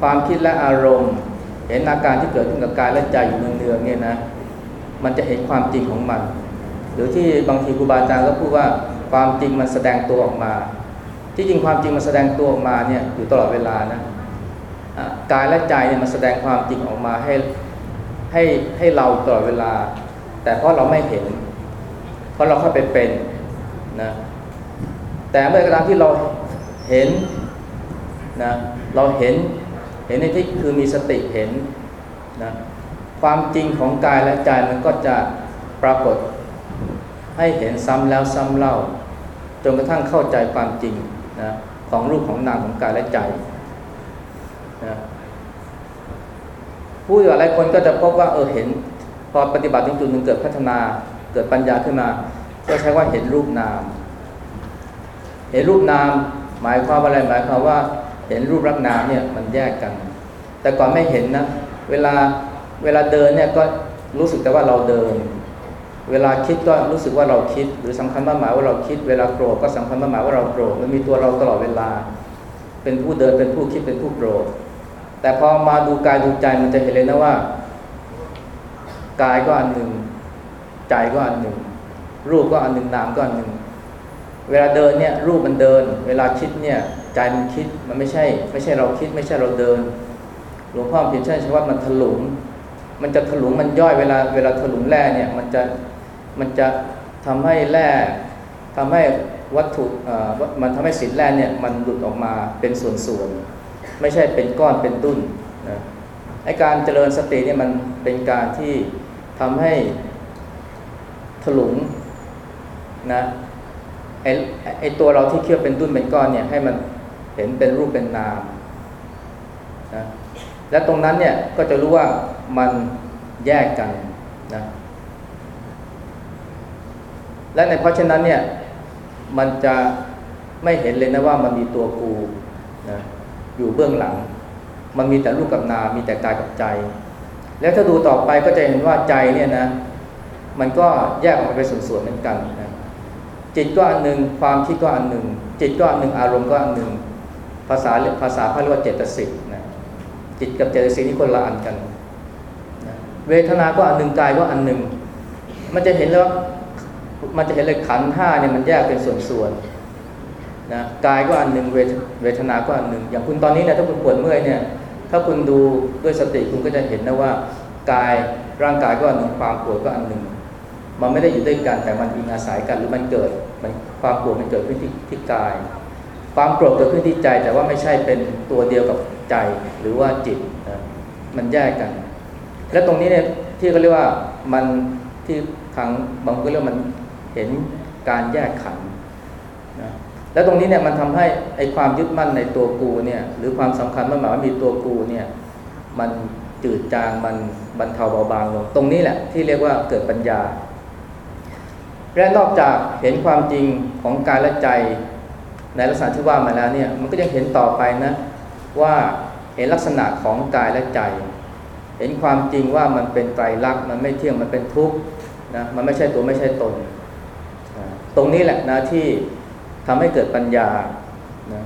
Speaker 1: ความคิดและอารมณ์ เห็นอาการที่เกิดขึ้นกับกายและใจอยู่เนืองๆเนี่ยนะมันจะเห็นความจริงของมัน หรือที่บางทีครูบาอาจารย์ก็พูดว่าความจริงมันแสดงตัวออกมา ที่จริงความจริงมันแสดงตัวออกมาเนี่ยอยู่ตลอดเวลานะ กายและใจเนี่ยมันแสดงความจริงออกมาให้ให้ให้เราตลอดเวลา แต่เพราะเราไม่เห็น เพราะเราเข้าไปเป็นนะแต่เมื่อกระทั่งที่เราเห็นนะเราเห็นเห็นในที่คือมีสติเห็นนะความจริงของกายและใจมันก็จะปรากฏให้เห็นซ้ำแล้วซ้ำเล่า จนกระทั่งเข้าใจความจริงนะของรูปของนามของกายและใจนะ ผู้หลายคนก็จะพบว่าเออเห็น พอปฏิบัติถึงจุดหนึ่งเกิดพัฒนาเกิดปัญญาขึ้นมา ก็ใช้ว่าเห็นรูปนาม เห็นรูปนาม หมายความว่าอะไรหมายความว่า เห็นรูปรักนามเนี่ยมันแยกกัน แต่ก่อนไม่เห็นนะ เวลาเวลาเดินเนี่ยก็รู้สึกแต่ว่าเราเดิน เวลาคิดก็รู้สึกว่าเราคิด หรือสำคัญมากหมายว่าเราคิด เวลาโกรธก็สำคัญมากหมายว่าเราโกรธมันมีตัวเราตลอดเวลา เป็นผู้เดินเป็นผู้คิดเป็นผู้โกรธ แต่พอมาดูกายดูใจมันจะเห็นเลยนะว่า กายก็อันหนึ่ง ใจก็อันหนึ่ง รูปก็อันหนึ่งนามก็อันหนึ่ง เวลาเดินเนี่ยรูปมันเดิน เวลาคิดเนี่ยใจมันคิดมันไม่ใช่ ไม่ใช่เราคิด ไม่ใช่เราเดิน หลวงพ่อเพียรใช้คำว่ามันถลุง มันจะถลุงมันย่อยเวลาเวลาถลุงแร่เนี่ยมันจะมันจะทำให้แร่ทำให้วัตถุมันทำให้สินแร่เนี่ยมันหลุดออกมาเป็นส่วนๆ ไม่ใช่เป็นก้อนเป็นตุ้นนะไอการเจริญสติเนี่ยมันเป็นการที่ทำให้ถลุงนะไอไอตัวเราที่เคี่ยวเป็นตุ้นเป็นก้อนเนี่ยให้มันเห็นเป็นรูปเป็นนามนะและตรงนั้นเนี่ยก็จะรู้ว่ามันแยกกันนะและในเพราะฉะนั้นเนี่ยมันจะไม่เห็นเลยนะว่ามันมีตัวกู อยู่เบื้องหลัง มันมีแต่รูปกับนามมีแต่กายกับใจ แล้วถ้าดูต่อไปก็จะเห็นว่าใจเนี่ยนะ มันก็แยกออกมาเป็นส่วนๆเหมือนกันนะจิตก็อันหนึ่งความคิดก็อันหนึ่งจิตก็อันหนึ่งอารมณ์ก็อันหนึ่งภาษาภาษาพระเรียกว่าเจตสิกนะจิตกับเจตสิกนี่คนละอันกันนะเวทนาก็อันหนึ่งกายก็อันหนึ่งมันจะเห็นแล้วมันจะเห็นเลยขันห้าเนี่ยมันแยกเป็นส่วนๆ นะกายก็อันหนึ่งเวทนาก็อันหนึ่งอย่างคุณตอนนี้เนี่ยถ้าคุณปวดเมื่อยเนี่ย ถ้าคุณดูด้วยสติคุณก็จะเห็นนะว่ากายร่างกายก็อันหนึ่งความปวดก็อันหนึ่งมันไม่ได้อยู่ด้วยกันแต่มันอิงอาศัยกันหรือมันเกิดมันความปวดมันเกิดขึ้นที่ที่กาย ความโกรธเกิดขึ้นที่ใจ แต่ว่าไม่ใช่เป็นตัวเดียวกับใจหรือว่าจิตนะมันแยกกัน และตรงนี้เนี่ยที่เขาเรียกว่ามันที่ทางบางคนเรียกมันเห็นการแยกขัน แล้วตรงนี้เนี่ยมันทำให้ไอความยึดมั่นในตัวกูเนี่ยหรือความสำคัญมันหมายว่ามีตัวกูเนี่ยมันจืดจางมันบรรเทาเบาบางลง ตรงนี้แหละที่เรียกว่าเกิดปัญญา และนอกจากเห็นความจริงของกายและใจในลักษณะที่ว่ามาแล้วเนี่ยมันก็ยังเห็นต่อไปนะว่าเห็นลักษณะของกายและใจ เห็นความจริงว่ามันเป็นไตรลักษณ์มันไม่เที่ยงมันเป็นทุกข์นะมันไม่ใช่ตัวไม่ใช่ตน ตรงนี้แหละนะที่ ทำให้เกิดปัญญานะ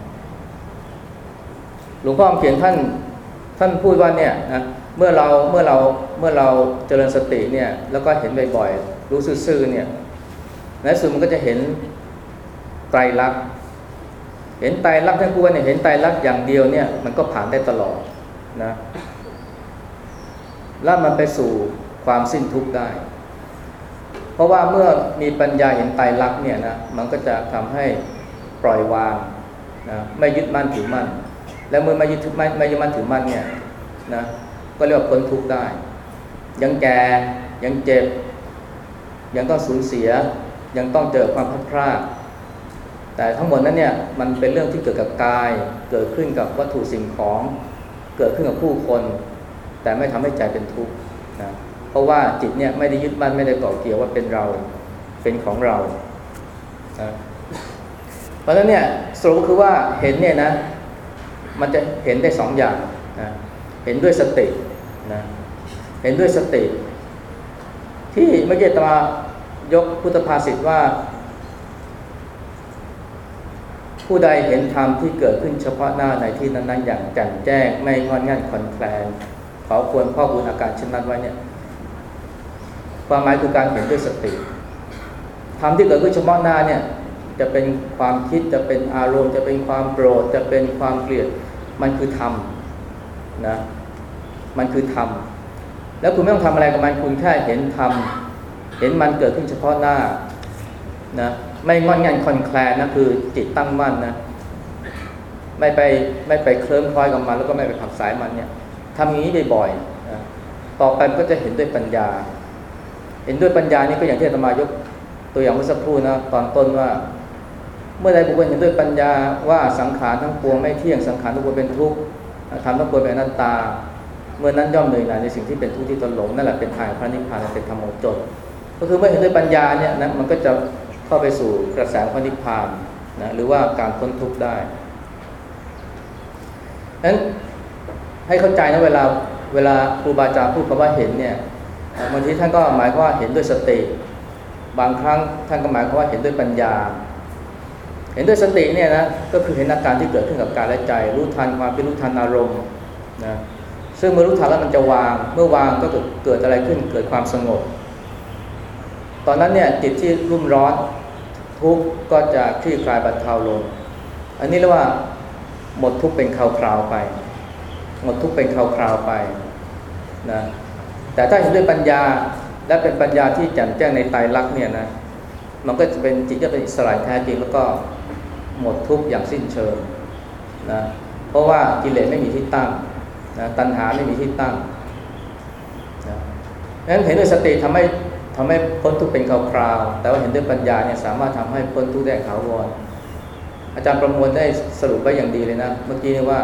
Speaker 1: หลวงพ่อเขียนท่านท่านพูดว่าเนี่ยนะเมื่อเราเมื่อเราเมื่อเราเจริญสติเนี่ย แล้วก็เห็นบ่อยๆรู้ซื่อๆเนี่ยในสุดมันก็จะเห็นไตรลักษณ์เห็นไตรลักษณ์ท่านพูดว่าเนี่ยเห็นไตรลักษณ์อย่างเดียวเนี่ย มันก็ผ่านได้ตลอดนะแล้วมันไปสู่ความสิ้นทุกข์ได้ เพราะว่าเมื่อมีปัญญาเห็นไตรลักษณ์เนี่ยนะมันก็จะทำให้ปล่อยวางนะไม่ยึดมั่นถือมั่น และเมื่อไม่ยึดไม่ไม่ยึดมั่นถือมั่นเนี่ยนะก็เรียกว่าพ้นทุกข์ได้ ยังแก่ยังเจ็บ ยังต้องสูญเสีย ยังต้องเจอความพัดพลาดแต่ทั้งหมดนั้นเนี่ยมันเป็นเรื่องที่เกิดกับกาย เกิดขึ้นกับวัตถุสิ่งของ เกิดขึ้นกับผู้คน แต่ไม่ทำให้ใจเป็นทุกข์นะ เพราะว่าจิตเนี่ยไม่ได้ยึดมั่นไม่ได้เกาะเกี่ยวว่าเป็นเราเป็นของเรานะเพราะฉะนั้นเนี่ยสรุปคือว่าเห็นเนี่ยนะ มันจะเห็นได้สองอย่างนะเห็นด้วยสตินะเห็นด้วยสติ ที่เมื่อกี้ตมายกพุทธภาษิตว่า ผู้ใดเห็นธรรมที่เกิดขึ้นเฉพาะหน้าในที่นั้น ๆ อย่างแจ่มแจ้ง ไม่งอนงันคอนแคลนขอควรพ่อบุญอาการเช่นนั้นไว้เนี่ย ความหมายคือการเห็นด้วยสติธรรมที่เกิดขึ้นเฉพาะหน้าเนี่ยจะเป็นความคิดจะเป็นอารมณ์ จะเป็นความโกรธจะเป็นความเกลียดมันคือธรรมนะมันคือธรรมแล้วคุณไม่ต้องทำอะไรกับมันคุณแค่เห็นธรรมเห็นมันเกิดขึ้นเฉพาะหน้านะไม่งอนงันคอนแคลนนะคือจิตตั้งมั่นนะไม่ไปไม่ไปเคลิ้มคล้อยกับมัน แล้วก็ไม่ไปผักสายมันเนี่ยทำอย่างนี้บ่อยๆนะต่อไปก็จะเห็นด้วยปัญญา เห็นด้วยปัญญานี่ก็อย่างที่อาตมายกตัวอย่างเมื่อสักครู่นะตอนต้นว่า เมื่อใดบุคคลเห็นด้วยปัญญาว่าสังขารทั้งปวงไม่เที่ยงสังขารทั้งปวงเป็นทุกข์ทำทั้งปวงเป็นอนัตตา เมื่อนั้นย่อมเหนื่อยหน่ายในสิ่งที่เป็นทุกข์ที่ตนหลงนั่นแหละเป็นทางพระนิพพานเป็นธรรมโอจทก็คือเมื่อเห็นด้วยปัญญาเนี่ยนะมันก็จะเข้าไปสู่กระแสพระนิพพานนะหรือว่าการพ้นทุกข์ได้นั้นให้เข้าใจนะเวลาเวลาครูบาอาจารย์พูดคำว่าเห็นเนี่ย บางทีท่านก็หมายความว่าเห็นด้วยสติ บางครั้งท่านก็หมายความว่าเห็นด้วยปัญญา เห็นด้วยสติเนี่ยนะก็คือเห็นอาการที่เกิดขึ้นกับกายและใจ รู้ทันความเป็นรู้ทันอารมณ์นะซึ่งเมื่อรู้ทันแล้วมันจะวาง เมื่อวางก็เกิดเกิดอะไรขึ้นเกิดความสงบ ตอนนั้นเนี่ยจิตที่รุ่มร้อนทุกข์ก็จะคลี่คลายบรรเทาลง อันนี้เรียกว่าหมดทุกข์เป็นคราวๆไป หมดทุกข์เป็นคราวๆไปนะ แต่ถ้าเห็นด้วยปัญญาและเป็นปัญญาที่แจ่มแจ้งในไตรลักษณ์เนี่ยนะมันก็จะเป็นจิตจะเป็นอิสระแท้จริงแล้วก็หมดทุกข์อย่างสิ้นเชิงนะเพราะว่ากิเลสไม่มีที่ตั้งนะตัณหาไม่มีที่ตั้งนะนั้นเห็นด้วยสติทำให้ทำให้พ้นทุกข์เป็นคราวๆแต่ว่าเห็นด้วยปัญญาเนี่ยสามารถทำให้พ้นทุกข์ได้ถาวรอาจารย์ประมวลได้สรุปไว้อย่างดีเลยนะเมื่อกี้ว่า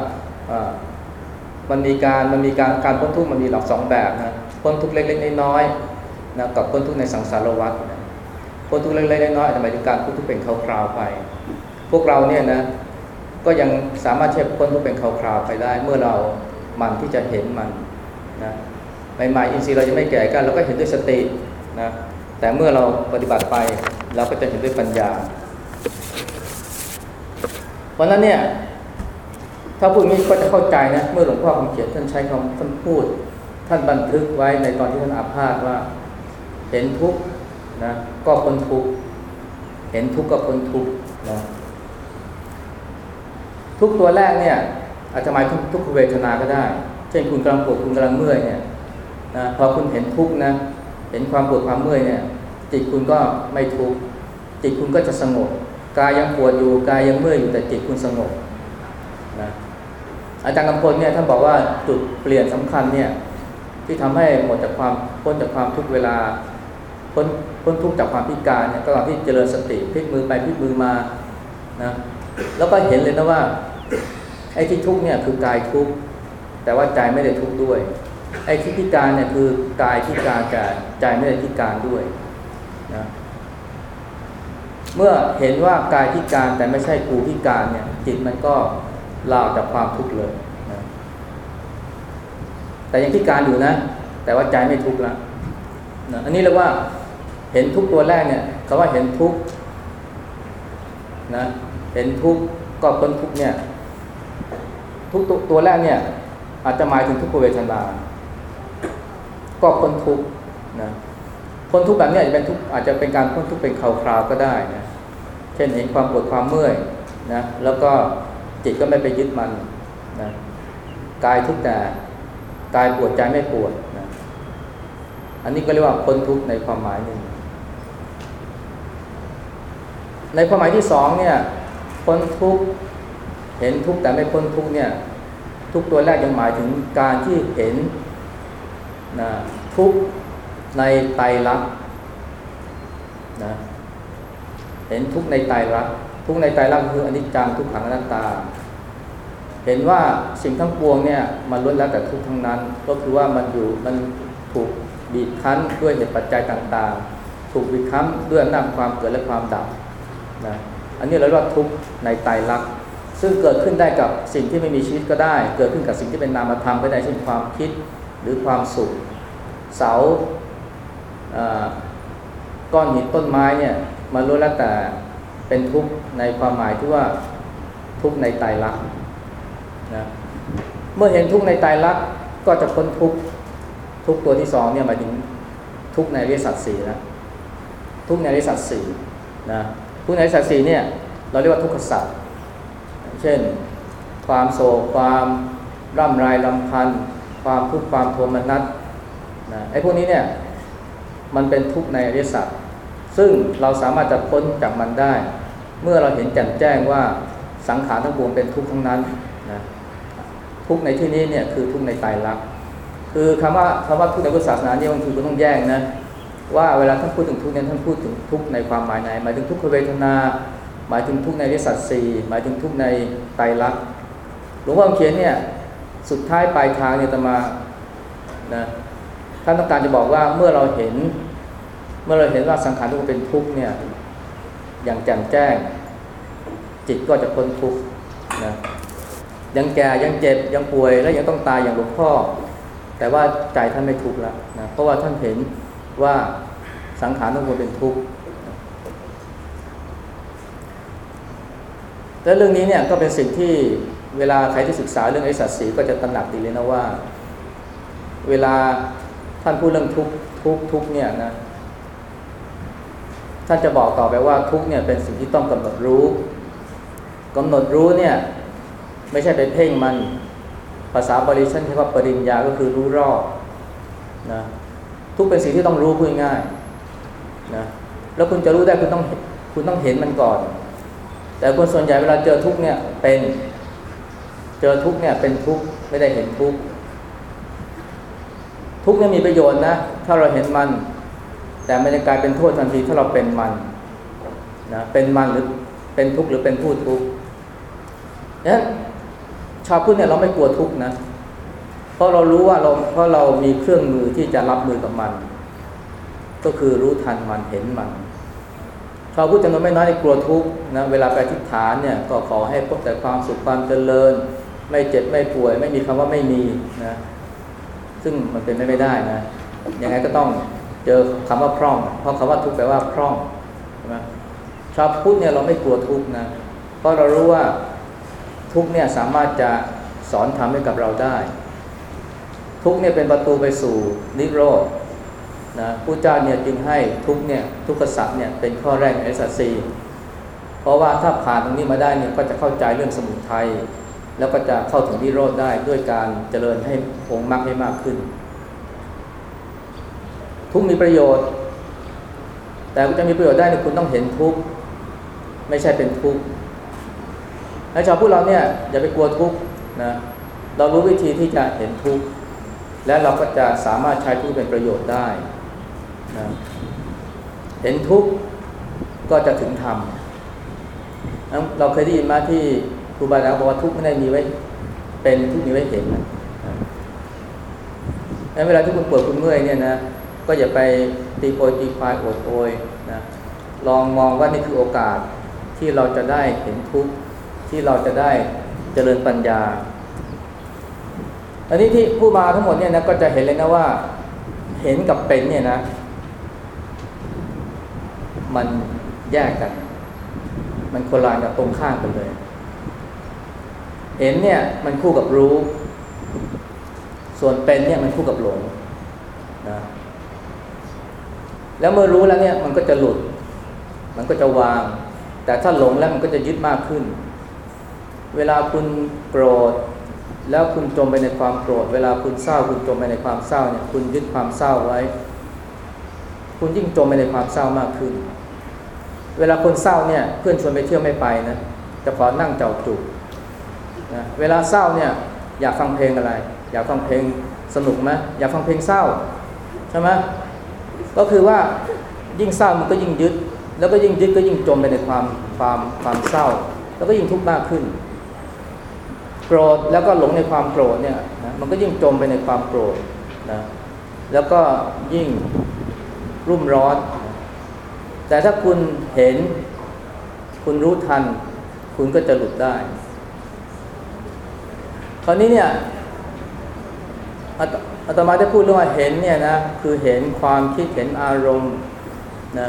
Speaker 1: มันมีการมันมีการการพ้นทุกข์มันมีหลักสองแบบนะ พ้นทุกข์เล็กๆน้อยๆนะกับพ้นทุกข์ในสังสารวัฏพ้นทุกข์เล็กๆน้อยๆอาจจะหมายถึงการพ้นทุกข์เป็นคราวๆไป พวกเราเนี่ยนะก็ยังสามารถเช็พ้นทุกข์เป็นคราวๆไปได้ เมื่อเรามันที่จะเห็นมันนะใหม่ๆอินทรีย์เราจะไม่แก่กันเราก็เห็นด้วยสตินะแต่เมื่อเราปฏิบัติไปเราก็จะเห็นด้วยปัญญา เพราะนั้นเนี่ยถ้าพูดนี้ก็จะเข้าใจนะเมื่อหลวงพ่อคำเขียนท่านใช้คำท่านพูด ท่านบันทึกไว้ในตอนที่ท่านอาพาธว่า เห็นทุกข์นะก็พ้นทุกข์เห็นทุกข์ก็พ้นทุกข์นะทุกตัวแรกเนี่ย อาจจะหมายถึงทุกเวทนาก็ได้ เช่นคุณกำลังปวดคุณกำลังเมื่อยเนี่ยนะพอคุณเห็นทุกข์นะเห็นความปวดความเมื่อยเนี่ยจิตคุณก็ไม่ทุกข์จิตคุณก็จะสงบกายยังปวดอยู่กายยังเมื่อยอยู่แต่จิตคุณสงบนะอาจารย์กำพลเนี่ยท่านบอกว่าจุดเปลี่ยนสำคัญเนี่ย ที่ทำให้หมดจากความพ้นจากความทุกเวลาพ้นพ้นทุกจากความพิการเนี่ยก็ตอนที่เจริญสติพลิกมือไปพลิกมือมานะแล้วก็เห็นเลยนะว่าไอ้ที่ทุกเนี่ยคือกายทุกแต่ว่าใจไม่ได้ทุกด้วย ไอ้ที่พิการเนี่ยคือกายพิการแต่ใจไม่ได้พิการด้วยนะเมื่อเห็นว่ากายพิการแต่ไม่ใช่กูพิการเนี่ยจิตมันก็ลาจากความทุกข์เลย แต่ยังพิการอยู่นะ แต่ว่าใจไม่ทุกข์ละนะอันนี้เรียกว่าเห็นทุกตัวแรกเนี่ยคำว่าเห็นทุกนะเห็นทุกก็พ้นทุกเนี่ยทุกตัวแรกเนี่ย อาจจะหมายถึงทุกขเวทนาก็พ้นทุกนะพ้นทุกแบบนี้อาจจะเป็นทุกอาจจะเป็นการพ้นทุกเป็นคราวๆก็ได้นะเช่นเห็นความปวดความเมื่อยนะแล้วก็จิตก็ไม่ไปยึดมันนะกายทุกแต่ กายปวดใจไม่ปวดนะอันนี้ก็เรียกว่าพ้นทุกข์ในความหมายหนึ่งในความหมายที่สองเนี่ยพ้นทุกข์เห็นทุกข์แต่ไม่พ้นทุกข์เนี่ยทุกตัวแรกยังหมายถึงการที่เห็นนะทุกข์ในไตรลักษณ์นะเห็นทุกข์ในไตรลักษณ์ทุกข์ในไตรลักษณ์คืออนิจจังทุกขังอนัตตา เห็นว่าสิ่งทั้งปวงเนี่ยมันล้วนแล้วแต่ทุกข์ทั้งนั้น ก็คือว่ามันอยู่มันถูกบีบคั้นด้วยเหตุปัจจัยต่างๆ ถูกบีบคั้นด้วยอำนาจความเกิดและความดับนะอันนี้เราเรียกว่าทุกข์ในไตรลักษณ์ซึ่งเกิดขึ้นได้กับสิ่งที่ไม่มีชีวิตก็ได้ เกิดขึ้นกับสิ่งที่เป็นนามธรรมก็ได้เช่นความคิดหรือความสุข เสาก้อนหินต้นไม้เนี่ยมันล้วนแล้วแต่เป็นทุกข์ในความหมายที่ว่าทุกข์ในไตรลักษณ์ นะเมื่อเห็นทุกข์ในไตรลักก็จะพ้นทุกข์ทุกตัวที่สองเนี่ยหมายถึงทุกข์ในอริยสัจสี่นะทุกข์ในอริยสัจสี่นะทุกข์ในอริยสัจสี่เนี่ยเราเรียกว่าทุกขสัจเช่น ความโศกความร่ำไรลำพันธ์ความทุกข์ความโทมนัสนะไอ้พวกนี้เนี่ยมันเป็นทุกข์ในอริยสัจซึ่งเราสามารถจะพ้นจากมันได้ เมื่อเราเห็นแจ่มแจ้งว่าสังขารทั้งปวงเป็นทุกข์ทั้งนั้นนะ ทุกในที่นี้เนี่ยคือทุกในไตรลักษณ์คือคำว่าคำว่าทุกในพุทธศาสนาเนี่ยบางทีก็ต้องแยกนะว่าเวลาท่านพูดถึงทุกเนี่ยท่านพูดถึงทุกในความหมายไหนหมายถึงทุกขเวทนา หมายถึงทุกในอริสัจสี่หมายถึงทุกในไตรลักษณ์หลวงพ่อเขียนเนี่ยสุดท้ายปลายทางเนี่ยจะมานะท่านต้องการจะบอกว่าเมื่อเราเห็น เมื่อเราเห็นว่าสังขารทุกเป็นทุกเนี่ยอย่างแจ่มแจ้ง จิตก็จะพ้นทุกนะ ยังแก่ยังเจ็บยังป่วยและยังต้องตายอย่างหลวงพ่อ แต่ว่าใจท่านไม่ทุกข์แล้วนะเพราะว่าท่านเห็นว่าสังขารทั้งหมดเป็นทุกข์และเรื่องนี้เนี่ยก็เป็นสิ่งที่เวลาใครที่ศึกษาเรื่องไอ้สัตว์สีก็จะตระหนักดีเลยนะว่า เวลาท่านพูดเรื่องทุกข์ทุกข์ทุกข์เนี่ยนะท่านจะบอกต่อไปว่าทุกข์เนี่ยเป็นสิ่งที่ต้องกำหนดรู้กำหนดรู้เนี่ย ไม่ใช่ไปเพ่งมัน ภาษาบริชันที่ว่าปริญญาก็คือรู้รอบนะทุกเป็นสิ่งที่ต้องรู้พูดง่ายนะแล้วคุณจะรู้ได้คุณต้องคุณต้องเห็นมันก่อน แต่คนส่วนใหญ่เวลาเจอทุกเนี่ยเป็นเจอทุกเนี่ยเป็นทุกไม่ได้เห็นทุกทุกเนี่ยมีประโยชน์นะ ถ้าเราเห็นมัน แต่มันจะกลายเป็นโทษทันทีถ้าเราเป็นมันนะเป็นมันหรือเป็นทุกข์หรือเป็นผู้ทุกข์นั้น ชาวพุทธเนี่ยเราไม่กลัวทุกข์นะ เพราะเรารู้ว่าเราเพราะเรามีเครื่องมือที่จะรับมือกับมัน ก็คือรู้ทันมันเห็นมันชาวพุทธจำนวนไม่น้อยกลัวทุกข์นะเวลาไปทิฏฐานเนี่ยก็ขอให้พบแต่ความสุขความเจริญ ไม่เจ็บไม่ป่วย ไม่มีคำว่าไม่มีนะซึ่งมันเป็นไม่ได้นะยังไงก็ต้องเจอคำว่าพร่อง เพราะคำว่าทุกข์แปลว่าพร่องใช่ไหมชาวพุทธเนี่ยเราไม่กลัวทุกข์นะเพราะเรารู้ว่า ทุกเนี่ยสามารถจะสอนทำให้กับเราได้ ทุกเนี่ยเป็นประตูไปสู่นิโรธนะผู้เจ้าเนี่ยจึงให้ทุกเนี่ยทุกขสัตว์เนี่ยเป็นข้อแรกในสัตสีเพราะว่าถ้าผ่านตรงนี้มาได้เนี่ยก็จะเข้าใจเรื่องสมุทัยแล้วก็จะเข้าถึงนิโรธได้ด้วยการเจริญให้องค์มรรคให้มากขึ้น ทุกมีประโยชน์ แต่จะมีประโยชน์ได้เนี่ยคุณต้องเห็นทุกไม่ใช่เป็นทุกข์ ให้ชาวพุทธเราเนี่ยอย่าไปกลัวทุกข์นะเรารู้วิธีที่จะเห็นทุกข์และเราก็จะสามารถใช้ทุกข์เป็นประโยชน์ได้นะเห็นทุกข์ก็จะถึงธรรมเราเคยได้ยินมาที่ครูบาอาจารย์บอกว่าทุกข์ไม่ได้มีไว้ เป็นทุกข์มีไว้เห็นนะเวลาที่คุณปวดคุณเมื่อยเนี่ยนะก็อย่าไปตีโพยตีควายอดโอยนะลองมองว่านี่คือโอกาสที่เราจะได้เห็นทุกข์ ที่เราจะได้เจริญปัญญา อันนี้ที่ผู้มาทั้งหมดเนี่ยนะก็จะเห็นเลยนะว่า เห็นกับเป็นเนี่ยนะ มันแยกกัน มันคนละกับตรงข้ามกันเลย เห็นเนี่ยมันคู่กับรู้ ส่วนเป็นเนี่ยมันคู่กับหลงนะแล้วเมื่อรู้แล้วเนี่ยมันก็จะหลุด มันก็จะวาง แต่ถ้าหลงแล้วมันก็จะยึดมากขึ้น เวลาคุณโกรธ แล้วคุณจมไปในความโกรธ เวลาคุณเศร้าคุณจมไปในความเศร้าเนี่ยคุณยึดความเศร้าไว้ คุณยิ่งจมไปในความเศร้ามากขึ้น เวลาคนเศร้าเนี่ยเพื่อนชวนไปเที่ยวไม่ไปนะจะขอนั่งเจ้าจุกนะเวลาเศร้าเนี่ยอยากฟังเพลงอะไร อยากฟังเพลงสนุกไหมอยากฟังเพลงเศร้าใช่ไหมก็คือว่ายิ่งเศร้ามันก็ยิ่งยึด แล้วก็ยิ่งยึดก็ยิ่งจมไปในความความความเศร้า แล้วก็ยิ่งทุกข์มากขึ้น โกรธแล้วก็หลงในความโกรธเนี่ยนะมันก็ยิ่งจมไปในความโกรธนะแล้วก็ยิ่งรุ่มร้อน แต่ถ้าคุณเห็น คุณรู้ทัน คุณก็จะหลุดได้ คราวนี้เนี่ยอาตอาตมาได้พูดเรื่องว่าเห็นเนี่ยนะคือเห็นความคิดเห็นอารมณ์นะ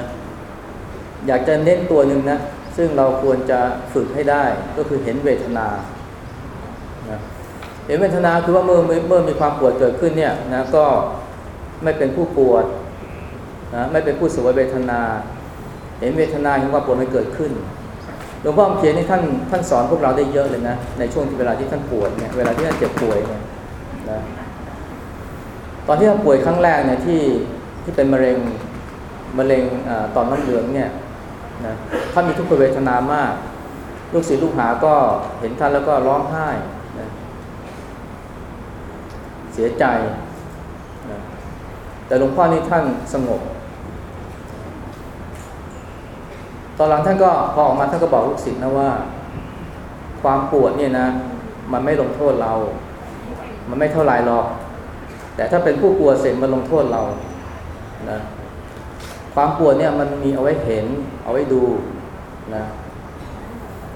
Speaker 1: อยากจะเน้นตัวหนึ่งนะ ซึ่งเราควรจะฝึกให้ได้ก็คือเห็นเวทนา นะเห็นเวทนาคือว่าเมื่อเมื่อมีความปวดเกิดขึ้นเนี่ยนะก็ไม่เป็นผู้ปวดนะไม่เป็นผู้สวยเวทนา เห็นเวทนาเห็นความปวดมันเกิดขึ้นหลวงพ่อเขียนนี่ท่านท่านสอนพวกเราได้เยอะเลยนะในช่วงที่เวลาที่ท่านปวดเนี่ยเวลาที่ท่านเจ็บป่วยเนี่ยนะตอนที่ท่านป่วยครั้งแรกเนี่ยที่ที่เป็นมะเร็งมะเร็งอตอนน้ำเหลืองเนี่ยนะท่านมีทุกขเวทนามาก ลูกศิษย์ลูกหาก็เห็นท่านแล้วก็ร้องไห้ สียใจนะแต่หลวงพ่อนี่ท่านสงบ ตอนหลังท่านก็พอออกมาท่านก็บอกลูกศิษย์นะว่า ความปวดเนี่ยนะ มันไม่ลงโทษเรา มันไม่เท่าไรหรอก แต่ถ้าเป็นผู้ปวเสร็จมันลงโทษเรานะความปวดเนี่ยมันมีเอาไว้เห็น เอาไว้ดูนะ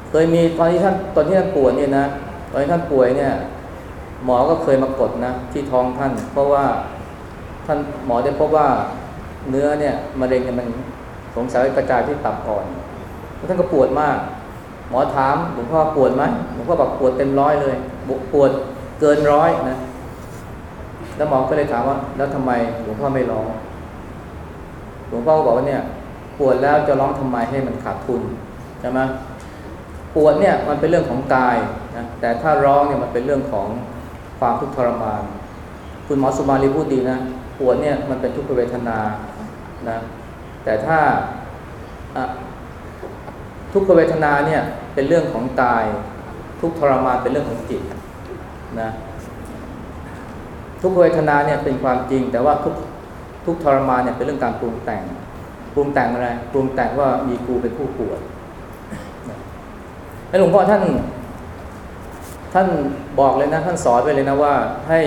Speaker 1: เคยมีตอนที่ท่านตอนที่ท่านปวดเนี่ยนะ ตอนที่ท่านป่วยเนี่ย หมอก็เคยมากดนะที่ท้องท่าน เพราะว่าท่านหมอได้พบว่าเนื้อเนี่ยมะเร็งเนี่ยมันสงสัยกระจายที่ตับอ่อนท่านก็ปวดมาก หมอถามหลวงพ่อปวดไหมหลวงพ่อบอกปวดเต็มร้อยเลยปวดเกินร้อยนะแล้วหมอก็เลยถามว่า แล้วทำไมหลวงพ่อไม่ร้อง หลวงพ่อก็บอกว่าเนี่ย ปวดแล้วจะร้องทำไมให้มันขาดทุนใช่ไหมปวดเนี่ยมันเป็นเรื่องของกายนะแต่ถ้าร้องเนี่ยมันเป็นเรื่องของ ความทุกข์ทรมาน คุณหมอสุมาลีพูดดีนะปวดเนี่ยมันเป็นทุกขเวทนานะแต่ถ้าทุกขเวทนาเนี่ยเป็นเรื่องของกาย ทุกทรมานเป็นเรื่องของจิตนะทุกเวทนาเนี่ยเป็นความจริง แต่ว่าทุกทุกทรมานเนี่ยเป็นเรื่องการปรุงแต่งปรุงแต่งอะไรปรุงแต่งว่ามีกูเป็นผู้ปวดแล้วหลวงพ่อท่าน ท่านบอกเลยนะ ท่านสอนไปเลยนะว่าให้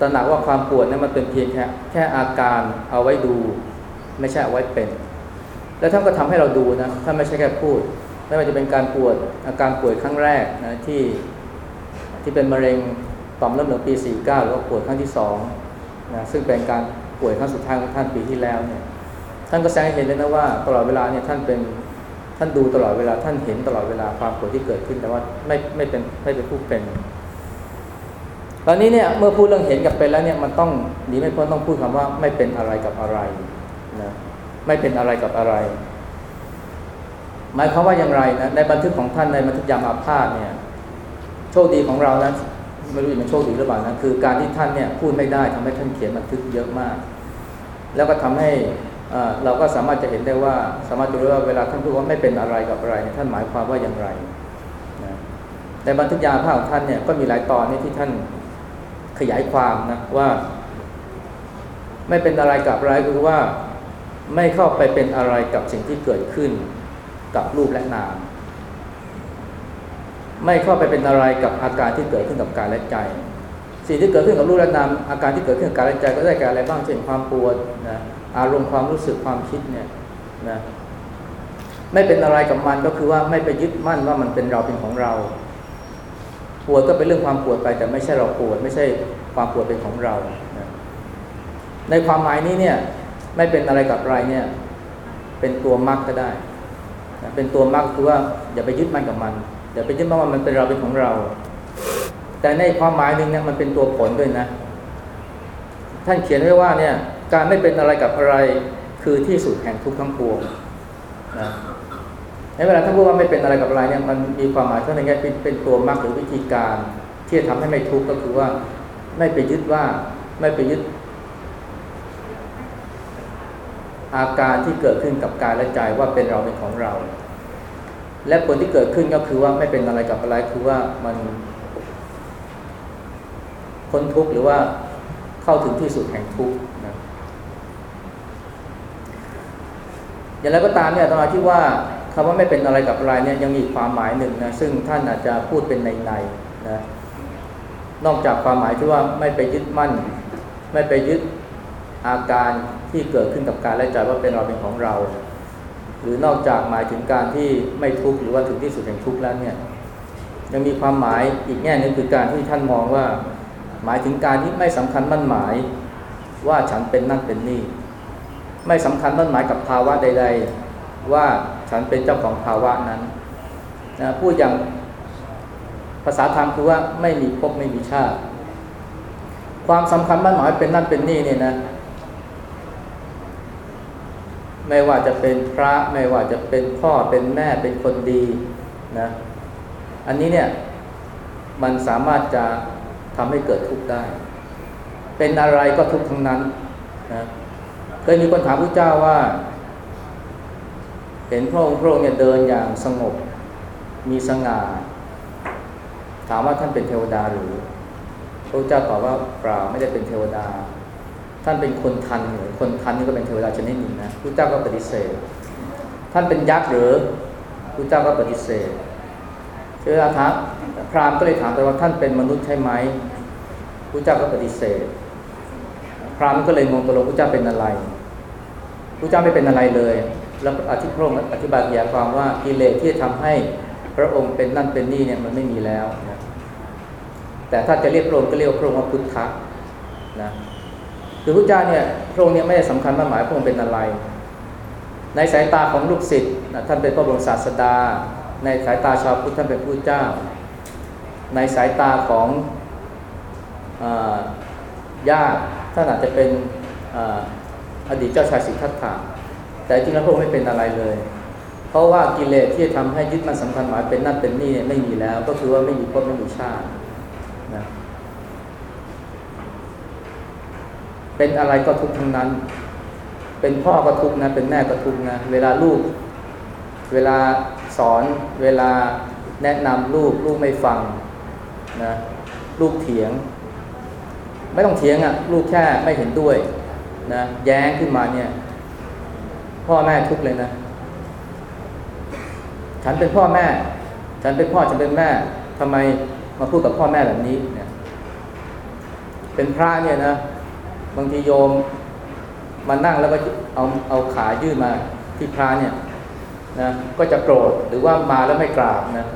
Speaker 1: ตระหนักว่าความปวดเนี่ยมันเป็นเพียงแค่แค่อาการเอาไว้ดู ไม่ใช่เอาไว้เป็น แล้วท่านก็ทำให้เราดูนะท่านไม่ใช่แค่พูดไม่ว่าจะเป็นการปวดอาการป่วยครั้งแรกนะที่ที่เป็นมะเร็งต่อมน้ำเหลืองปี 49 หรือว่าปวดครั้งที่2นะซึ่งเป็นการป่วยครั้งสุดท้ายของท่านปีที่แล้วเนี่ยท่านก็แสดงให้เห็นเลยนะว่าตลอดเวลาเนี่ยท่านเป็น ท่านดูตลอดเวลาท่านเห็นตลอดเวลาความปวดที่เกิดขึ้นแต่ว่าไม่ไม่เป็นไม่เป็นผู้เป็นตอนนี้เนี่ยเมื่อพูดเรื่องเห็นกับเป็นแล้วเนี่ยมันต้องหนีไม่พ้นต้องพูดคำว่าไม่เป็นอะไรกับอะไรนะไม่เป็นอะไรกับอะไร หมายความว่าอย่างไรนะในบันทึกของท่านในบันทึกยามอาพาธเนี่ย โชคดีของเรานะไม่รู้มันโชคดีหรือเปล่านะคือการที่ท่านเนี่ยพูดไม่ได้ทำให้ท่านเขียนบันทึกเยอะมาก แล้วก็ทำให้ เราก็สามารถจะเห็นได้ว่าสามารถจะรู้ว่าเวลาท่านพูดว่าไม่เป็นอะไรกับอะไรท่านหมายความว่าอย่างไรนะในบันทึกยาภาพของท่านเนี่ยก็มีหลายตอนนี้ที่ท่านขยายความนะว่า ไม่เป็นอะไรกับอะไรคือว่าไม่เข้าไปเป็นอะไรกับสิ่งที่เกิดขึ้นกับรูปและนาม ไม่เข้าไปเป็นอะไรกับอาการที่เกิดขึ้นกับกายและใจ สิ่งที่เกิดขึ้นกับรูปและนามอาการที่เกิดขึ้นกับกายและใจก็ได้แก่อะไรบ้างเช่นความปวดนะอารมณ์ความรู้สึกความคิดเนี่ยนะไม่เป็นอะไรกับมันก็คือว่าไม่ไปยึดมั่นว่ามันเป็นเราเป็นของเรา ปวดก็เป็นเรื่องความปวดไป แต่ไม่ใช่เราปวด ไม่ใช่ความปวดเป็นของเรานะในความหมายนี้เนี่ย ไม่เป็นอะไรกับอะไรเนี่ย เป็นตัวมรรคก็ได้นะเป็นตัวมรรคคือว่าอย่าไปยึดมั่นกับมันอย่าไปยึดมั่นว่ามันเป็นเราเป็นของเรา แต่ในความหมายหนึ่งเนี่ยมันเป็นตัวผลด้วยนะ ท่านเขียนไว้ว่าเนี่ย การไม่เป็นอะไรกับอะไรคือที่สุดแห่งทุกข์ทั้งปวงนะในเวลาท่านพูดว่าไม่เป็นอะไรกับอะไรเนี่ยมันมีความหมายเท่านั้นแค่เป็นตัวมรรคหรือวิธีการ ที่จะทำให้ไม่ทุกข์ก็คือว่าไม่ไปยึดว่าไม่ไปยึด อาการที่เกิดขึ้นกับกายและใจว่าเป็นเราเป็นของเรา และผลที่เกิดขึ้นก็คือว่าไม่เป็นอะไรกับอะไรคือว่ามัน พ้นทุกข์หรือว่าเข้าถึงที่สุดแห่งทุกข์นะอย่างไรก็ตามเนี่ยตมาคิดว่าคำว่าไม่เป็นอะไรกับอะไรเนี่ยยังมีความหมายหนึ่งนะซึ่งท่านอาจจะพูดเป็นในในนะนอกจากความหมายที่ว่าไม่ไปยึดมั่น ไม่ไปยึดอาการที่เกิดขึ้นกับกายและใจว่าเป็นเราเป็นของเรา หรือนอกจากหมายถึงการที่ไม่ทุกข์หรือว่าถึงที่สุดแห่งทุกข์แล้วเนี่ยยังมีความหมายอีกแง่หนึงคือการที่ท่านมองว่า หมายถึงการที่ไม่สำคัญมั่นหมายว่าฉันเป็นนั่นเป็นนี่ ไม่สำคัญมั่นหมายกับภาวะใด ๆ ว่าฉันเป็นเจ้าของภาวะนั้นนะพูดอย่างภาษาธรรมคือว่าไม่มีภพไม่มีชาติ ความสำคัญมั่นหมายเป็นนั่นเป็นนี่เนี่ยนะ ไม่ว่าจะเป็นพระไม่ว่าจะเป็นพ่อเป็นแม่เป็นคนดีนะ อันนี้เนี่ยมันสามารถจะ ทำให้เกิดทุกข์ได้ เป็นอะไรก็ทุกข์ทั้งนั้นนะเคยมีคนถามพระเจ้าว่า เห็นพระองค์พระองค์เนี่ยเดินอย่างสงบ มีสง่า ถามว่าท่านเป็นเทวดาหรือ พระเจ้าตอบว่าเปล่าไม่ได้เป็นเทวดา ท่านเป็นคนทันหรือคนทันนี่ก็เป็นเทวดาชนิดหนึ่งนะพระเจ้าก็ปฏิเสธ ท่านเป็นยักษ์หรือพระเจ้าก็ปฏิเสธเทวดาถาม รามก็เลยถามไปว่าท่านเป็นมนุษย์ใช่ไหมพระเจ้าก็ปฏิเสธ พรามก็เลยงงตัวลงพระเจ้าเป็นอะไรพระเจ้าไม่เป็นอะไรเลย แล้วอธิพระองค์อธิบายขยายความว่ากิเลสที่ทำให้พระองค์เป็นนั่นเป็นนี่เนี่ยมันไม่มีแล้วนะแต่ถ้าจะเรียกพระองค์ก็เรียกพระองค์ว่าพุทธะนะคือพระเจ้าเนี่ยพระองค์เนี่ยไม่ได้สำคัญว่าหมายพระองค์เป็นอะไร ในสายตาของลูกศิษย์นะท่านเป็นพระบรมศาสดา ในสายตาชาวพุทธท่านเป็นผู้เจ้า ในสายตาของญาติท่านอาจจะเป็นออดีตเจ้าชายสิทธัตถะแต่จริงแล้วพระองค์ไม่เป็นอะไรเลย เพราะว่ากิเลสที่จะทำให้ยึดมันสำคัญหมายเป็นนั่นเป็นนี่เนี่ยไม่มีแล้ว ก็คือว่าไม่มีภพไม่มีชาตินะเป็นอะไรก็ทุกข์ทั้งนั้น เป็นพ่อก็ทุกข์นะ เป็นแม่ก็ทุกข์นะ เวลาลูก เวลาสอน เวลาแนะนำลูก ลูกไม่ฟัง นะลูกเถียง ไม่ต้องเถียงอะ่ะ ลูกแค่ไม่เห็นด้วยนะแย้งขึ้นมาเนี่ย พ่อแม่ทุกเลยนะ ฉันเป็นพ่อแม่ ฉันเป็นพ่อฉันเป็นแม่ทำไมมาพูดกับพ่อแม่แบบนี้เนี่ย เป็นพระเนี่ยนะบางทีโยมมานั่งแล้วก็เอาเอาขายื่นมาที่พระเนี่ยนะก็จะโกรธหรือว่ามาแล้วไม่กราบนะ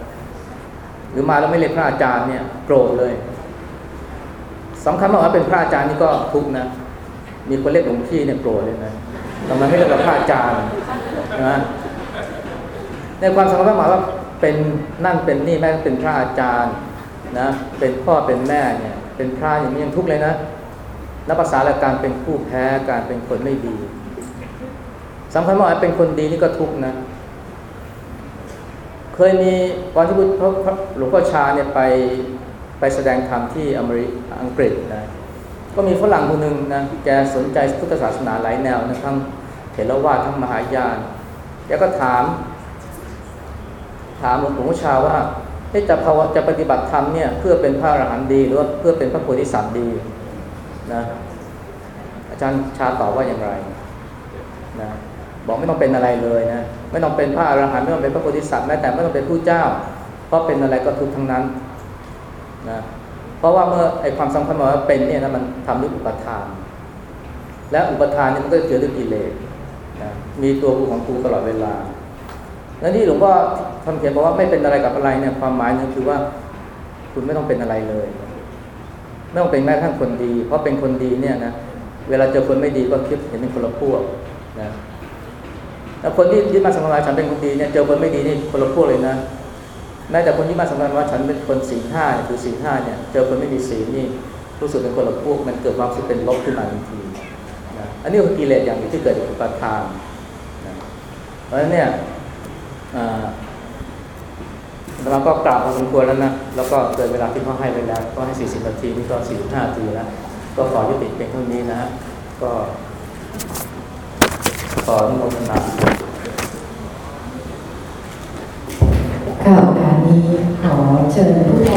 Speaker 1: หรือมาแล้วไม่เรียกพระอาจารย์เนี่ยโกรธเลยสำคัญมากว่าเป็นพระอาจารย์นี่ก็ทุกนะ มีคนเรียกหลวงพี่เนี่ยโกรธเลยนะทำไมไม่เรียกว่าพระอาจารย์นะในความสำคัญหมายว่าเป็นนั่นเป็นนี่แม่เป็นพระอาจารย์นะ เป็นพ่อเป็นแม่เนี่ย เป็นพระอย่างนี้ยังทุกเลยนะนับภาษาและการเป็นผู้แพ้การเป็นคนไม่ดีสำคัญว่าเป็นคนดีนี่ก็ทุกนะ เคยมีตอนที่หลวงพ่อชาเนี่ยไปไปแสดงธรรมที่อเมริกอังกฤษนะก็มีฝรั่งคนหนึ่งนะแกสนใจพุทธศาสนาหลายแนวนะทั้งเถรวาททั้งมหายานแกก็ถาม ถามหลวงปู่ชาว่าจะภาวะจะปฏิบัติธรรมเนี่ยเพื่อเป็นพระอรหันต์ดีหรือว่าเพื่อเป็นพระโพธิสัตว์ดีนะอาจารย์ชาตอบว่าอย่างไรนะบอกไม่ต้องเป็นอะไรเลยนะ ไม่ต้องเป็นพระอรหันต์ไม่ต้องเป็นพระโพธิสัตว์แม้แต่ไม่ต้องเป็นผู้เจ้า เพราะเป็นอะไรก็ทุกทั้งนั้นนะเพราะว่าเมื่อไอความสำคัญว่าเป็นเนี่ยนะมันทำด้วยอุปทาน และอุปทานเนี่ยมันก็เกิดด้วยกิเลสนะมีตัวกูของกูตลอดเวลา แล้วที่หลวงพ่อทำเขียนบอกว่าไม่เป็นอะไรกับอะไรเนี่ยความหมายนึงคือว่าคุณไม่ต้องเป็นอะไรเลย ไม่ต้องเป็นแม้ท่านคนดี เพราะเป็นคนดีเนี่ยนะเวลาเจอคนไม่ดีก็คิดเห็นเป็นคนละพวกนะ แล้วคนที่ยึดมาสำคัญว่าฉันเป็นคนดีเนี่ยเจอคนไม่ดีนี่คนละพวกเลยนะแม้แต่คนที่มาสำคัญว่าฉันเป็นคนศีลห้าคือศีลห้าเนี่ยเจอคนไม่มีศีลนี่รู้สึกเป็นคนละพวกมันเกิดความรู้สึกเป็นลบขึ้นมาทันทีนะอันนี้คือกิเลสอย่างที่เกิดจากอุปทานนะเพราะฉะนั้นเนี่ยเราก็กราบพอสมควรแล้วนะ แล้วก็เกินเวลาที่เขาให้ไปแล้ว ก็ให้ 40 นาที นี่ก็ 45 นาทีแล้ว ก็ขอยุติเพียงเท่านี้นะฮะ ก็ขออนุโมทนา
Speaker 2: ค่ะโอกาสนี้ขอเชิญผู้แทน